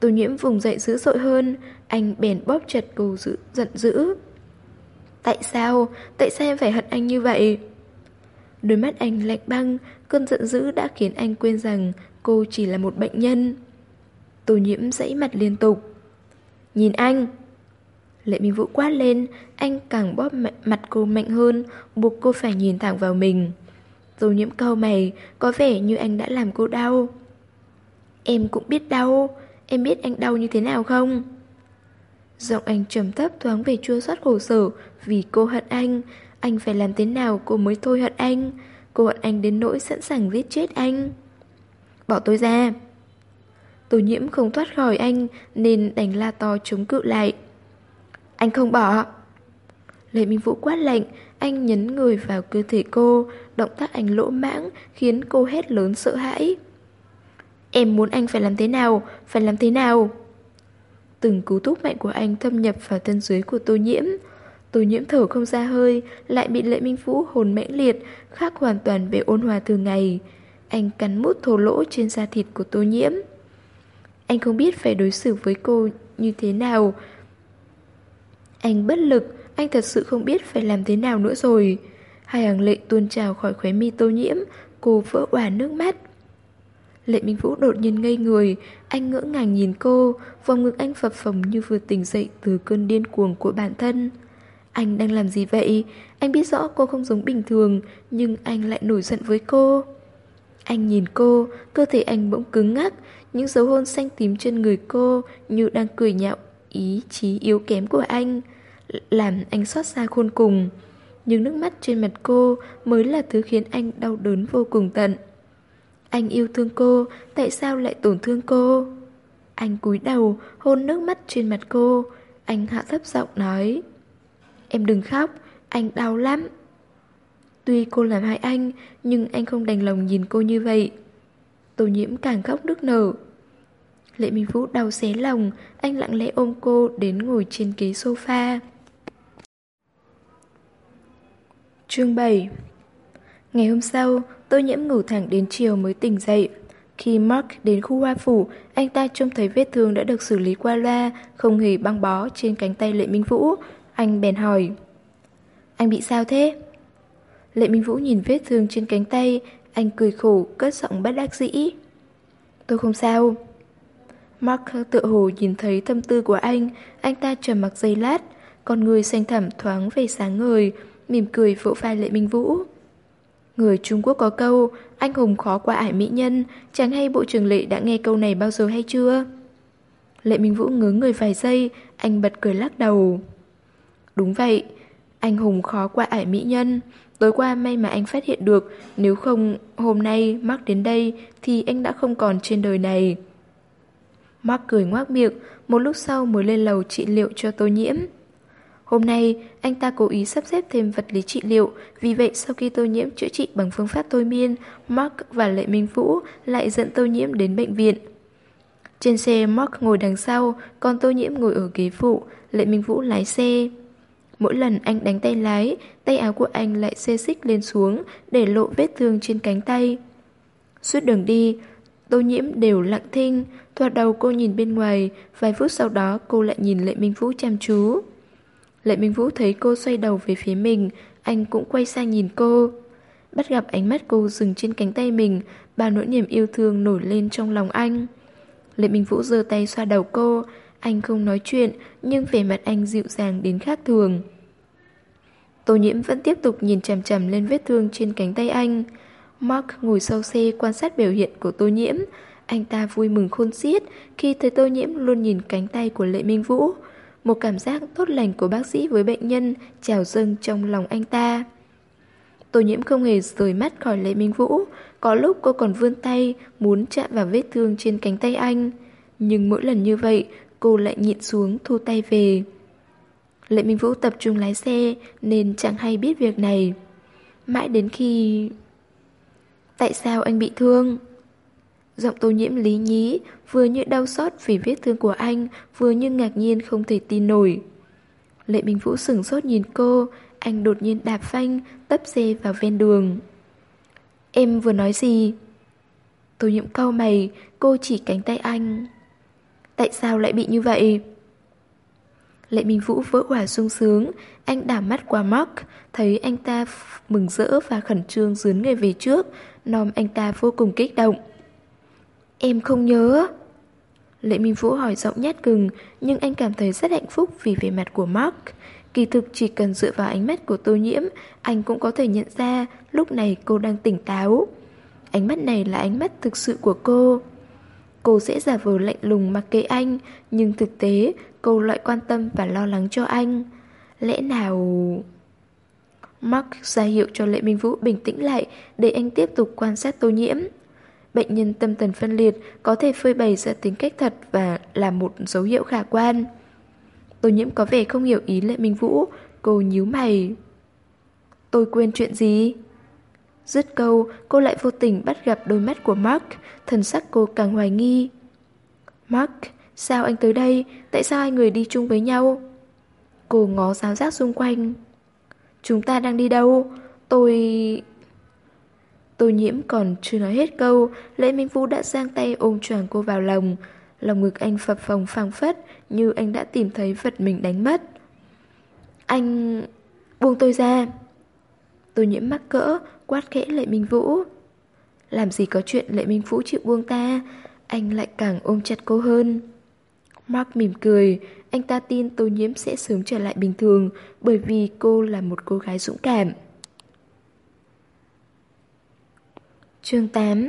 A: Tô nhiễm vùng dậy dữ dội hơn, anh bèn bóp chặt cô dữ, giận dữ. Tại sao? Tại sao em phải hận anh như vậy? Đôi mắt anh lạnh băng, cơn giận dữ đã khiến anh quên rằng cô chỉ là một bệnh nhân. Tô nhiễm dãy mặt liên tục. Nhìn anh! Lệ Minh Vũ quát lên, anh càng bóp mặt cô mạnh hơn, buộc cô phải nhìn thẳng vào mình. Tô nhiễm cau mày, có vẻ như anh đã làm cô đau. Em cũng biết đau, em biết anh đau như thế nào không? Giọng anh trầm thấp thoáng về chua xót khổ sở vì cô hận anh. Anh phải làm thế nào cô mới thôi hận anh? Cô hận anh đến nỗi sẵn sàng giết chết anh. Bỏ tôi ra. Tô nhiễm không thoát khỏi anh nên đành la to chống cự lại. Anh không bỏ. Lệ Minh Vũ quát lạnh, anh nhấn người vào cơ thể cô, động tác anh lỗ mãng khiến cô hét lớn sợ hãi. Em muốn anh phải làm thế nào, phải làm thế nào? Từng cú thúc mạnh của anh thâm nhập vào thân dưới của tô nhiễm. Tô nhiễm thở không ra hơi, lại bị Lệ Minh Vũ hồn mãnh liệt, khác hoàn toàn về ôn hòa thường ngày. Anh cắn mút thổ lỗ trên da thịt của tô nhiễm. Anh không biết phải đối xử với cô như thế nào. Anh bất lực, anh thật sự không biết phải làm thế nào nữa rồi. Hai hàng lệ tuôn trào khỏi khóe mi tô nhiễm, cô vỡ òa nước mắt. Lệ Minh Vũ đột nhiên ngây người, anh ngỡ ngàng nhìn cô, vòng ngực anh phập phồng như vừa tỉnh dậy từ cơn điên cuồng của bản thân. Anh đang làm gì vậy? Anh biết rõ cô không giống bình thường, nhưng anh lại nổi giận với cô. Anh nhìn cô, cơ thể anh bỗng cứng ngắc, những dấu hôn xanh tím trên người cô như đang cười nhạo ý chí yếu kém của anh, làm anh xót xa khôn cùng. Nhưng nước mắt trên mặt cô mới là thứ khiến anh đau đớn vô cùng tận. Anh yêu thương cô, tại sao lại tổn thương cô? Anh cúi đầu, hôn nước mắt trên mặt cô. Anh hạ thấp giọng nói. Em đừng khóc, anh đau lắm. Tuy cô làm hại anh, nhưng anh không đành lòng nhìn cô như vậy. Tô nhiễm càng khóc nức nở. Lệ Minh Vũ đau xé lòng, anh lặng lẽ ôm cô đến ngồi trên ghế sofa. Chương 7 Ngày hôm sau, tôi nhiễm ngủ thẳng đến chiều mới tỉnh dậy. Khi Mark đến khu hoa phủ, anh ta trông thấy vết thương đã được xử lý qua loa, không hề băng bó trên cánh tay Lệ Minh Vũ. Anh bèn hỏi. Anh bị sao thế? Lệ Minh Vũ nhìn vết thương trên cánh tay, anh cười khổ, cất giọng bất đắc dĩ. Tôi không sao. Mark tự hồ nhìn thấy tâm tư của anh, anh ta trầm mặc giây lát, con người xanh thẳm thoáng về sáng ngời, mỉm cười vỗ vai Lệ Minh Vũ. Người Trung Quốc có câu, anh hùng khó qua ải mỹ nhân, chẳng hay Bộ trưởng Lệ đã nghe câu này bao giờ hay chưa? Lệ Minh Vũ ngớ người vài giây, anh bật cười lắc đầu. Đúng vậy, anh hùng khó qua ải mỹ nhân. Tối qua may mà anh phát hiện được, nếu không hôm nay Mark đến đây thì anh đã không còn trên đời này. Mark cười ngoác miệng, một lúc sau mới lên lầu trị liệu cho tô nhiễm. Hôm nay, anh ta cố ý sắp xếp thêm vật lý trị liệu, vì vậy sau khi tô nhiễm chữa trị bằng phương pháp thôi miên, Mark và Lệ Minh Vũ lại dẫn tô nhiễm đến bệnh viện. Trên xe, Mark ngồi đằng sau, còn tô nhiễm ngồi ở ghế phụ, Lệ Minh Vũ lái xe. Mỗi lần anh đánh tay lái, tay áo của anh lại xê xích lên xuống để lộ vết thương trên cánh tay. Suốt đường đi, tô nhiễm đều lặng thinh, thoạt đầu cô nhìn bên ngoài, vài phút sau đó cô lại nhìn Lệ Minh Vũ chăm chú. Lệ Minh Vũ thấy cô xoay đầu về phía mình, anh cũng quay sang nhìn cô. Bắt gặp ánh mắt cô dừng trên cánh tay mình, bao nỗi niềm yêu thương nổi lên trong lòng anh. Lệ Minh Vũ giơ tay xoa đầu cô, anh không nói chuyện, nhưng vẻ mặt anh dịu dàng đến khác thường. Tô nhiễm vẫn tiếp tục nhìn chằm chằm lên vết thương trên cánh tay anh. Mark ngồi sau xe quan sát biểu hiện của tô nhiễm. Anh ta vui mừng khôn xiết khi thấy tô nhiễm luôn nhìn cánh tay của Lệ Minh Vũ. Một cảm giác tốt lành của bác sĩ với bệnh nhân trào dâng trong lòng anh ta. Tô nhiễm không hề rời mắt khỏi Lệ Minh Vũ. Có lúc cô còn vươn tay muốn chạm vào vết thương trên cánh tay anh. Nhưng mỗi lần như vậy, cô lại nhịn xuống thu tay về. Lệ Minh Vũ tập trung lái xe nên chẳng hay biết việc này. Mãi đến khi... Tại sao anh bị thương? Giọng tô nhiễm lý nhí, vừa như đau xót vì vết thương của anh, vừa như ngạc nhiên không thể tin nổi. Lệ Minh Vũ sửng sốt nhìn cô, anh đột nhiên đạp phanh, tấp xe vào ven đường. Em vừa nói gì? Tô nhiễm cau mày, cô chỉ cánh tay anh. Tại sao lại bị như vậy? Lệ Minh Vũ vỡ hòa sung sướng, anh đảo mắt qua Mark, thấy anh ta mừng rỡ và khẩn trương dướn người về trước, nom anh ta vô cùng kích động. Em không nhớ. Lệ Minh Vũ hỏi giọng nhát gừng, nhưng anh cảm thấy rất hạnh phúc vì vẻ mặt của Mark. Kỳ thực chỉ cần dựa vào ánh mắt của tô nhiễm, anh cũng có thể nhận ra lúc này cô đang tỉnh táo. Ánh mắt này là ánh mắt thực sự của cô. Cô sẽ giả vờ lạnh lùng mặc kệ anh, nhưng thực tế cô lại quan tâm và lo lắng cho anh. Lẽ nào... Mark ra hiệu cho Lệ Minh Vũ bình tĩnh lại để anh tiếp tục quan sát tô nhiễm. Bệnh nhân tâm thần phân liệt có thể phơi bày ra tính cách thật và là một dấu hiệu khả quan. Tô nhiễm có vẻ không hiểu ý Lệ Minh Vũ, cô nhíu mày. Tôi quên chuyện gì? Dứt câu, cô lại vô tình bắt gặp đôi mắt của Mark, thần sắc cô càng hoài nghi. Mark, sao anh tới đây? Tại sao hai người đi chung với nhau? Cô ngó giáo giác xung quanh. Chúng ta đang đi đâu? Tôi... Tô nhiễm còn chưa nói hết câu, Lễ Minh Vũ đã giang tay ôm choàng cô vào lòng. Lòng ngực anh phập phồng phang phất, như anh đã tìm thấy vật mình đánh mất. Anh... buông tôi ra. Tô nhiễm mắc cỡ, quát khẽ Lệ Minh Vũ. Làm gì có chuyện Lệ Minh Vũ chịu buông ta, anh lại càng ôm chặt cô hơn. Mark mỉm cười, anh ta tin Tô Nhiễm sẽ sớm trở lại bình thường bởi vì cô là một cô gái dũng cảm. Chương 8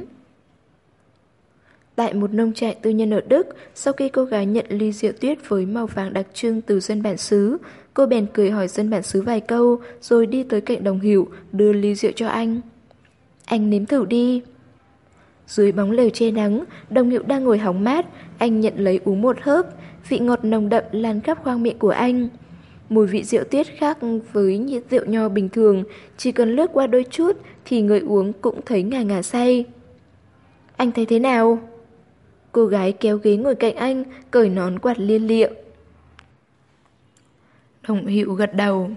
A: Tại một nông trại tư nhân ở Đức, sau khi cô gái nhận ly rượu tuyết với màu vàng đặc trưng từ dân bản xứ, cô bèn cười hỏi dân bản xứ vài câu, rồi đi tới cạnh đồng hiệu, đưa ly rượu cho anh. Anh nếm thử đi. Dưới bóng lều che nắng, đồng hiệu đang ngồi hóng mát, anh nhận lấy uống một hớp, vị ngọt nồng đậm lan khắp khoang miệng của anh. Mùi vị rượu tuyết khác với nhiệt rượu nho bình thường, chỉ cần lướt qua đôi chút thì người uống cũng thấy ngà ngà say. Anh thấy thế nào? Cô gái kéo ghế ngồi cạnh anh, cởi nón quạt liên liệu. Đồng hiệu gật đầu.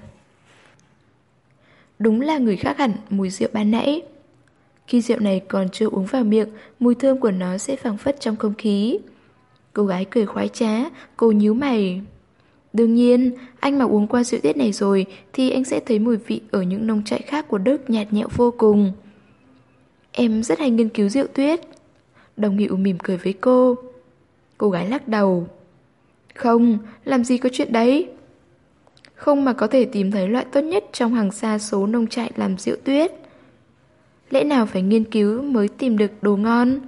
A: Đúng là người khác hẳn mùi rượu ban nãy. Khi rượu này còn chưa uống vào miệng, mùi thơm của nó sẽ phảng phất trong không khí. Cô gái cười khoái trá, cô nhíu mày. Đương nhiên, anh mà uống qua rượu tiết này rồi thì anh sẽ thấy mùi vị ở những nông trại khác của Đức nhạt nhẽo vô cùng. Em rất hay nghiên cứu rượu tuyết. Đồng hiệu mỉm cười với cô. Cô gái lắc đầu. Không, làm gì có chuyện đấy. Không mà có thể tìm thấy loại tốt nhất trong hàng xa số nông trại làm rượu tuyết. Lẽ nào phải nghiên cứu mới tìm được đồ ngon?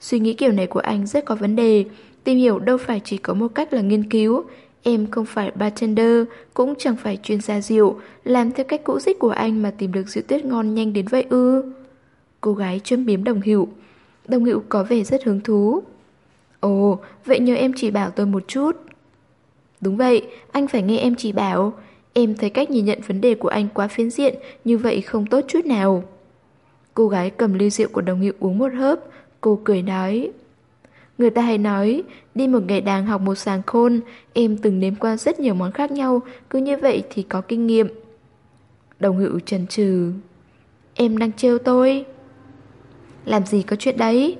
A: Suy nghĩ kiểu này của anh rất có vấn đề. Tìm hiểu đâu phải chỉ có một cách là nghiên cứu. Em không phải bartender, cũng chẳng phải chuyên gia rượu. Làm theo cách cũ dích của anh mà tìm được rượu tuyết ngon nhanh đến vậy ư. Cô gái châm biếm đồng hiệu. Đồng hiệu có vẻ rất hứng thú. Ồ, vậy nhờ em chỉ bảo tôi một chút. Đúng vậy, anh phải nghe em chỉ bảo. Em thấy cách nhìn nhận vấn đề của anh quá phiến diện, như vậy không tốt chút nào. Cô gái cầm ly rượu của đồng hiệu uống một hớp, cô cười nói. Người ta hay nói, đi một ngày đàng học một sàng khôn, em từng nếm qua rất nhiều món khác nhau, cứ như vậy thì có kinh nghiệm. Đồng hữu trần trừ. Em đang trêu tôi. Làm gì có chuyện đấy?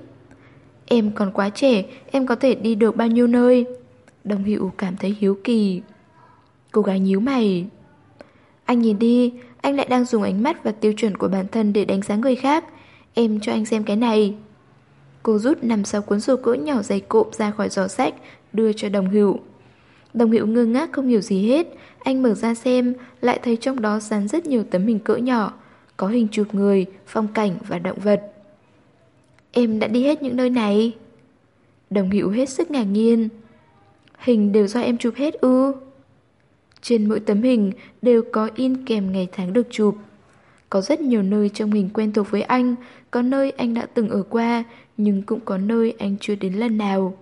A: Em còn quá trẻ, em có thể đi được bao nhiêu nơi? Đồng hữu cảm thấy hiếu kỳ. Cô gái nhíu mày. Anh nhìn đi, anh lại đang dùng ánh mắt và tiêu chuẩn của bản thân để đánh giá người khác. Em cho anh xem cái này. Cô rút nằm sau cuốn sổ cỡ nhỏ dày cộm ra khỏi giỏ sách, đưa cho đồng hữu. Đồng hữu ngơ ngác không hiểu gì hết, anh mở ra xem, lại thấy trong đó dán rất nhiều tấm hình cỡ nhỏ, có hình chụp người, phong cảnh và động vật. Em đã đi hết những nơi này. Đồng hữu hết sức ngạc nhiên. Hình đều do em chụp hết ư? Trên mỗi tấm hình đều có in kèm ngày tháng được chụp. Có rất nhiều nơi trong hình quen thuộc với anh, có nơi anh đã từng ở qua, nhưng cũng có nơi anh chưa đến lần nào.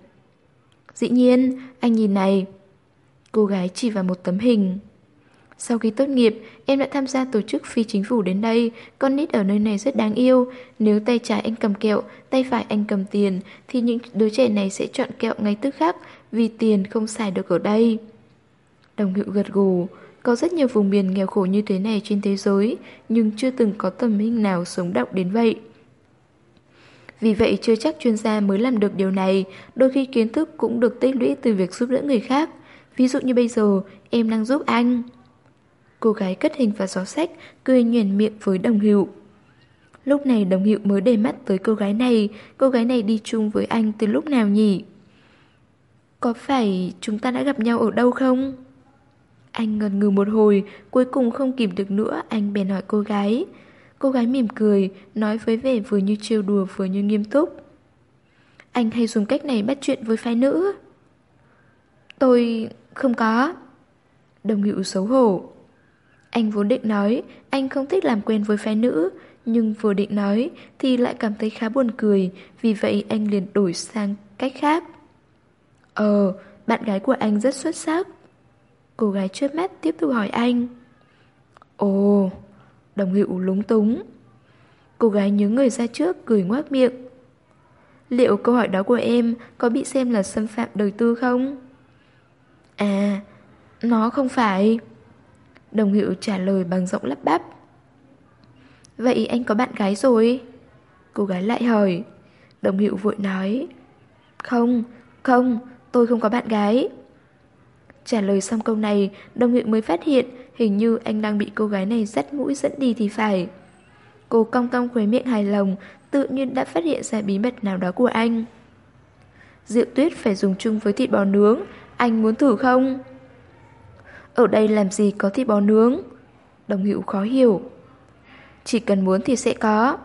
A: Dĩ nhiên, anh nhìn này. Cô gái chỉ vào một tấm hình. Sau khi tốt nghiệp, em đã tham gia tổ chức phi chính phủ đến đây, con nít ở nơi này rất đáng yêu. Nếu tay trái anh cầm kẹo, tay phải anh cầm tiền, thì những đứa trẻ này sẽ chọn kẹo ngay tức khắc vì tiền không xài được ở đây. Đồng hiệu gật gù, có rất nhiều vùng miền nghèo khổ như thế này trên thế giới, nhưng chưa từng có tầm hình nào sống động đến vậy. Vì vậy chưa chắc chuyên gia mới làm được điều này, đôi khi kiến thức cũng được tích lũy từ việc giúp đỡ người khác. Ví dụ như bây giờ, em đang giúp anh. Cô gái cất hình và gió sách, cười nhuền miệng với đồng hiệu. Lúc này đồng hiệu mới để mắt tới cô gái này, cô gái này đi chung với anh từ lúc nào nhỉ? Có phải chúng ta đã gặp nhau ở đâu không? Anh ngần ngừ một hồi, cuối cùng không kìm được nữa, anh bèn hỏi cô gái. Cô gái mỉm cười, nói với vẻ vừa như trêu đùa vừa như nghiêm túc. Anh hay dùng cách này bắt chuyện với phái nữ. Tôi không có. Đồng hữu xấu hổ. Anh vốn định nói, anh không thích làm quen với phái nữ, nhưng vừa định nói thì lại cảm thấy khá buồn cười, vì vậy anh liền đổi sang cách khác. Ờ, bạn gái của anh rất xuất sắc. Cô gái trước mắt tiếp tục hỏi anh. Ồ, đồng hữu lúng túng. Cô gái nhớ người ra trước cười ngoác miệng. Liệu câu hỏi đó của em có bị xem là xâm phạm đời tư không? À, nó không phải. Đồng hữu trả lời bằng giọng lắp bắp. Vậy anh có bạn gái rồi? Cô gái lại hỏi. Đồng hữu vội nói. Không, không, tôi không có bạn gái. Trả lời xong câu này, đồng nghiệp mới phát hiện hình như anh đang bị cô gái này dắt mũi dẫn đi thì phải. Cô cong cong khuấy miệng hài lòng, tự nhiên đã phát hiện ra bí mật nào đó của anh. Rượu tuyết phải dùng chung với thịt bò nướng, anh muốn thử không? Ở đây làm gì có thịt bò nướng? Đồng hữu khó hiểu. Chỉ cần muốn thì sẽ có.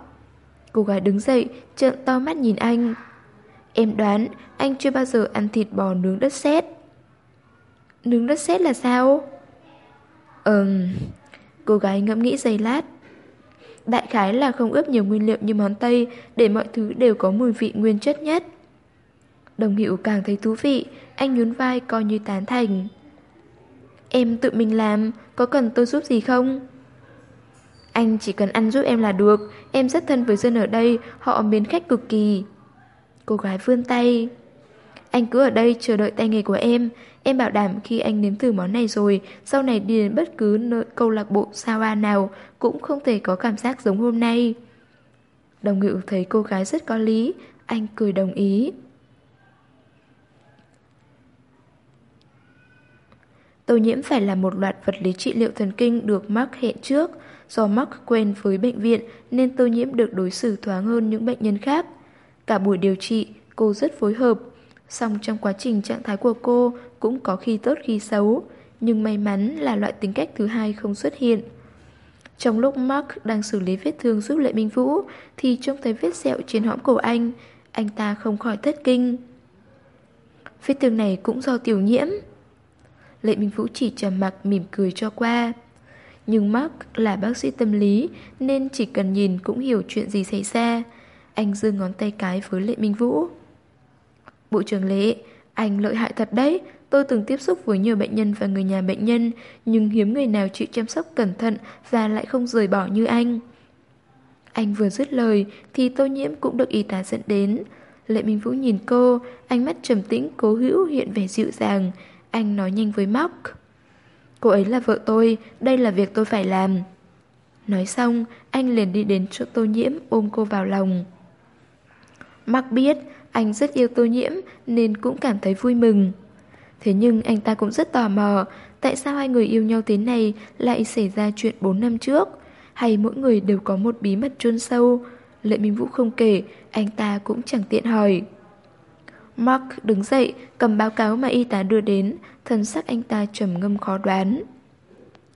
A: Cô gái đứng dậy, trợn to mắt nhìn anh. Em đoán anh chưa bao giờ ăn thịt bò nướng đất sét. Nướng đất sét là sao? Ừm... Cô gái ngẫm nghĩ giây lát. Đại khái là không ướp nhiều nguyên liệu như món Tây để mọi thứ đều có mùi vị nguyên chất nhất. Đồng hiệu càng thấy thú vị, anh nhún vai coi như tán thành. Em tự mình làm, có cần tôi giúp gì không? Anh chỉ cần ăn giúp em là được, em rất thân với dân ở đây, họ mến khách cực kỳ. Cô gái vươn tay. Anh cứ ở đây chờ đợi tay nghề của em, em bảo đảm khi anh nếm thử món này rồi, sau này đi đến bất cứ nơi câu lạc bộ sao nào cũng không thể có cảm giác giống hôm nay. Đồng ngự thấy cô gái rất có lý, anh cười đồng ý. Tô nhiễm phải là một loạt vật lý trị liệu thần kinh được Mark hẹn trước. Do Mark quen với bệnh viện nên tô nhiễm được đối xử thoáng hơn những bệnh nhân khác. Cả buổi điều trị, cô rất phối hợp. Song trong quá trình trạng thái của cô cũng có khi tốt khi xấu. Nhưng may mắn là loại tính cách thứ hai không xuất hiện. Trong lúc Mark đang xử lý vết thương giúp Lệ Minh Vũ, thì trông thấy vết sẹo trên hõm cổ anh. Anh ta không khỏi thất kinh. Vết thương này cũng do tiểu nhiễm. Lệ Minh Vũ chỉ trầm mặc mỉm cười cho qua. Nhưng Mark là bác sĩ tâm lý, nên chỉ cần nhìn cũng hiểu chuyện gì xảy ra. Anh giơ ngón tay cái với Lệ Minh Vũ. Bộ trưởng Lệ, anh lợi hại thật đấy. Tôi từng tiếp xúc với nhiều bệnh nhân và người nhà bệnh nhân, nhưng hiếm người nào chịu chăm sóc cẩn thận và lại không rời bỏ như anh. Anh vừa dứt lời thì tô nhiễm cũng được y tá dẫn đến. Lệ Minh Vũ nhìn cô, ánh mắt trầm tĩnh cố hữu hiện vẻ dịu dàng. Anh nói nhanh với Mark. Cô ấy là vợ tôi, đây là việc tôi phải làm. Nói xong, anh liền đi đến chỗ tô nhiễm ôm cô vào lòng. Mark biết anh rất yêu tô nhiễm nên cũng cảm thấy vui mừng. Thế nhưng anh ta cũng rất tò mò, tại sao hai người yêu nhau thế này lại xảy ra chuyện 4 năm trước? Hay mỗi người đều có một bí mật chôn sâu? Lệ Minh Vũ không kể, anh ta cũng chẳng tiện hỏi. Mark đứng dậy, cầm báo cáo mà y tá đưa đến, thân sắc anh ta trầm ngâm khó đoán.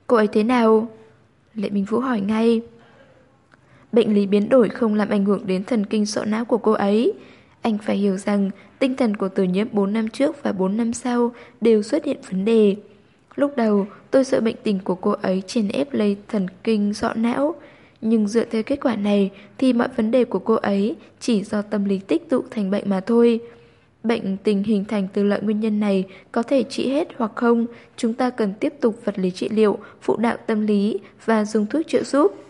A: Cô ấy thế nào? Lệ Minh Vũ hỏi ngay. Bệnh lý biến đổi không làm ảnh hưởng đến thần kinh sọ não của cô ấy. Anh phải hiểu rằng tinh thần của tử nhiễm 4 năm trước và 4 năm sau đều xuất hiện vấn đề. Lúc đầu, tôi sợ bệnh tình của cô ấy chèn ép lấy thần kinh sọ não. Nhưng dựa theo kết quả này thì mọi vấn đề của cô ấy chỉ do tâm lý tích tụ thành bệnh mà thôi. Bệnh tình hình thành từ loại nguyên nhân này có thể trị hết hoặc không, chúng ta cần tiếp tục vật lý trị liệu, phụ đạo tâm lý và dùng thuốc trợ giúp.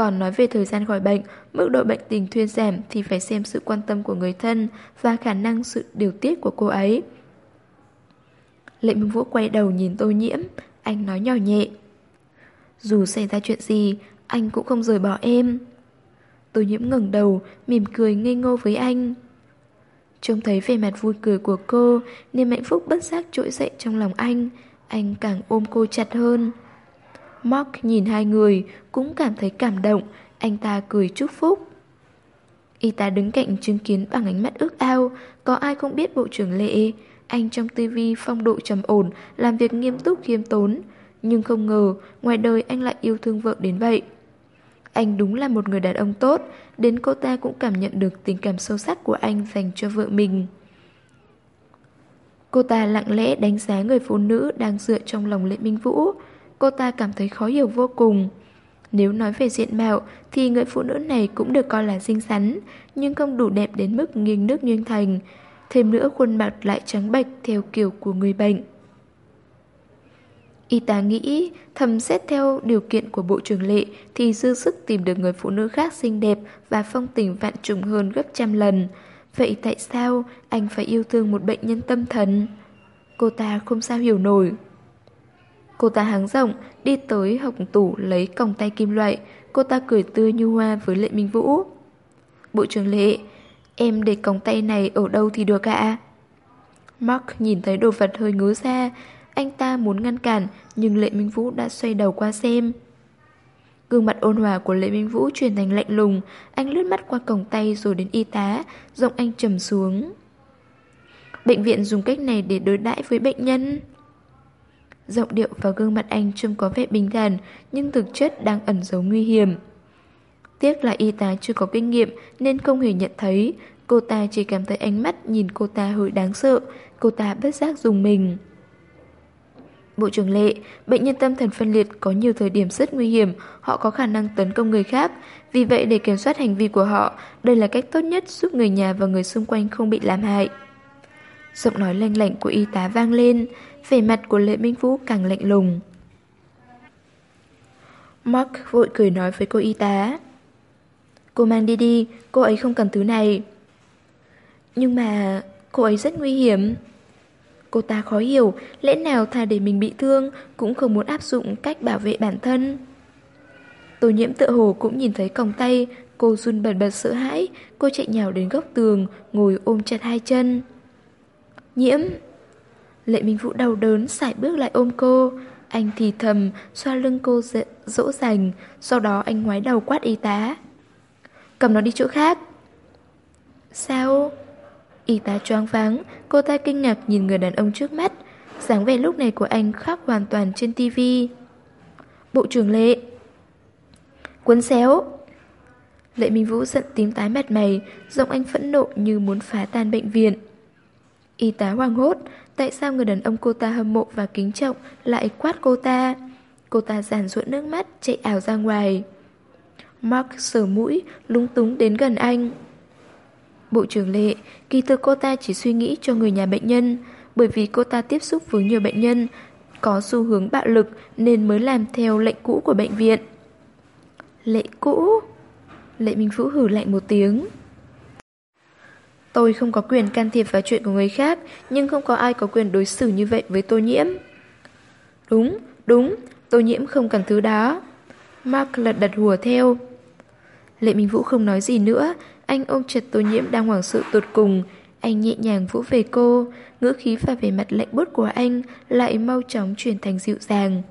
A: Còn nói về thời gian khỏi bệnh, mức độ bệnh tình thuyên giảm thì phải xem sự quan tâm của người thân và khả năng sự điều tiết của cô ấy. Lệ Minh Vũ quay đầu nhìn tô nhiễm, anh nói nhỏ nhẹ. Dù xảy ra chuyện gì, anh cũng không rời bỏ em. Tô nhiễm ngẩng đầu, mỉm cười ngây ngô với anh. Trông thấy vẻ mặt vui cười của cô, niềm hạnh phúc bất giác trỗi dậy trong lòng anh. Anh càng ôm cô chặt hơn. Mark nhìn hai người, cũng cảm thấy cảm động, anh ta cười chúc phúc. Y tá đứng cạnh chứng kiến bằng ánh mắt ước ao, có ai không biết bộ trưởng lệ. Anh trong tivi phong độ trầm ổn, làm việc nghiêm túc khiêm tốn. Nhưng không ngờ, ngoài đời anh lại yêu thương vợ đến vậy. Anh đúng là một người đàn ông tốt, đến cô ta cũng cảm nhận được tình cảm sâu sắc của anh dành cho vợ mình. Cô ta lặng lẽ đánh giá người phụ nữ đang dựa trong lòng Lệ Minh Vũ. Cô ta cảm thấy khó hiểu vô cùng. Nếu nói về diện mạo thì người phụ nữ này cũng được coi là xinh xắn, nhưng không đủ đẹp đến mức nghiêng nước nghiêng thành. Thêm nữa khuôn mặt lại trắng bệch theo kiểu của người bệnh. Y tá nghĩ thầm xét theo điều kiện của Bộ trưởng Lệ thì dư sức tìm được người phụ nữ khác xinh đẹp và phong tình vạn trùng hơn gấp trăm lần. Vậy tại sao anh phải yêu thương một bệnh nhân tâm thần? Cô ta không sao hiểu nổi. Cô ta háng rộng, đi tới học tủ lấy còng tay kim loại. Cô ta cười tươi như hoa với Lệ Minh Vũ. Bộ trưởng Lệ, em để còng tay này ở đâu thì được ạ? Mark nhìn thấy đồ vật hơi ngứa ra, anh ta muốn ngăn cản nhưng Lệ Minh Vũ đã xoay đầu qua xem. Gương mặt ôn hòa của Lệ Minh Vũ chuyển thành lạnh lùng, anh lướt mắt qua cổng tay rồi đến y tá, giọng anh trầm xuống. Bệnh viện dùng cách này để đối đãi với bệnh nhân. Giọng điệu và gương mặt anh trông có vẻ bình thản nhưng thực chất đang ẩn giấu nguy hiểm. Tiếc là y tá chưa có kinh nghiệm nên không hề nhận thấy, Cô ta chỉ cảm thấy ánh mắt nhìn cô ta hơi đáng sợ, cô ta bất giác dùng mình. Bộ trưởng Lệ, bệnh nhân tâm thần phân liệt có nhiều thời điểm rất nguy hiểm, họ có khả năng tấn công người khác. Vì vậy để kiểm soát hành vi của họ, đây là cách tốt nhất giúp người nhà và người xung quanh không bị làm hại. Giọng nói lanh lạnh của y tá vang lên, vẻ mặt của Lệ Minh Vũ càng lạnh lùng. Mark vội cười nói với cô y tá. Cô mang đi đi, cô ấy không cần thứ này. Nhưng mà cô ấy rất nguy hiểm. Cô ta khó hiểu, lẽ nào thà để mình bị thương cũng không muốn áp dụng cách bảo vệ bản thân. Tô nhiễm tự hồ cũng nhìn thấy còng tay, cô run bần bật sợ hãi, cô chạy nhào đến góc tường, ngồi ôm chặt hai chân. Nhiễm! Lệ Minh Vũ đau đớn, sải bước lại ôm cô. Anh thì thầm, xoa lưng cô dỗ dành, sau đó anh ngoái đầu quát y tá. Cầm nó đi chỗ khác. Sao? Y tá choáng váng, cô ta kinh ngạc nhìn người đàn ông trước mắt. dáng vẻ lúc này của anh khác hoàn toàn trên tivi. Bộ trưởng Lệ Quấn xéo Lệ Minh Vũ giận tím tái mặt mày Giọng anh phẫn nộ như muốn phá tan bệnh viện Y tá hoang hốt. Tại sao người đàn ông cô ta hâm mộ và kính trọng Lại quát cô ta? Cô ta giàn ruộng nước mắt, chạy ảo ra ngoài. Mark sờ mũi, Lúng túng đến gần anh. Bộ trưởng Lệ, Kỳ thực cô ta chỉ suy nghĩ cho người nhà bệnh nhân. Bởi vì cô ta tiếp xúc với nhiều bệnh nhân, Có xu hướng bạo lực Nên mới làm theo lệnh cũ của bệnh viện. Lệ cũ? Lệ Minh Vũ hử lạnh một tiếng. Tôi không có quyền can thiệp vào chuyện của người khác Nhưng không có ai có quyền đối xử như vậy với tô nhiễm. Đúng, đúng Tô nhiễm không cần thứ đó. Mark lật đật hùa theo. Lệ Minh Vũ không nói gì nữa Anh ôm chặt tô nhiễm đang hoảng sợ tột cùng. Anh nhẹ nhàng vỗ về cô Ngữ khí và vẻ mặt lạnh bút của anh Lại mau chóng chuyển thành dịu dàng.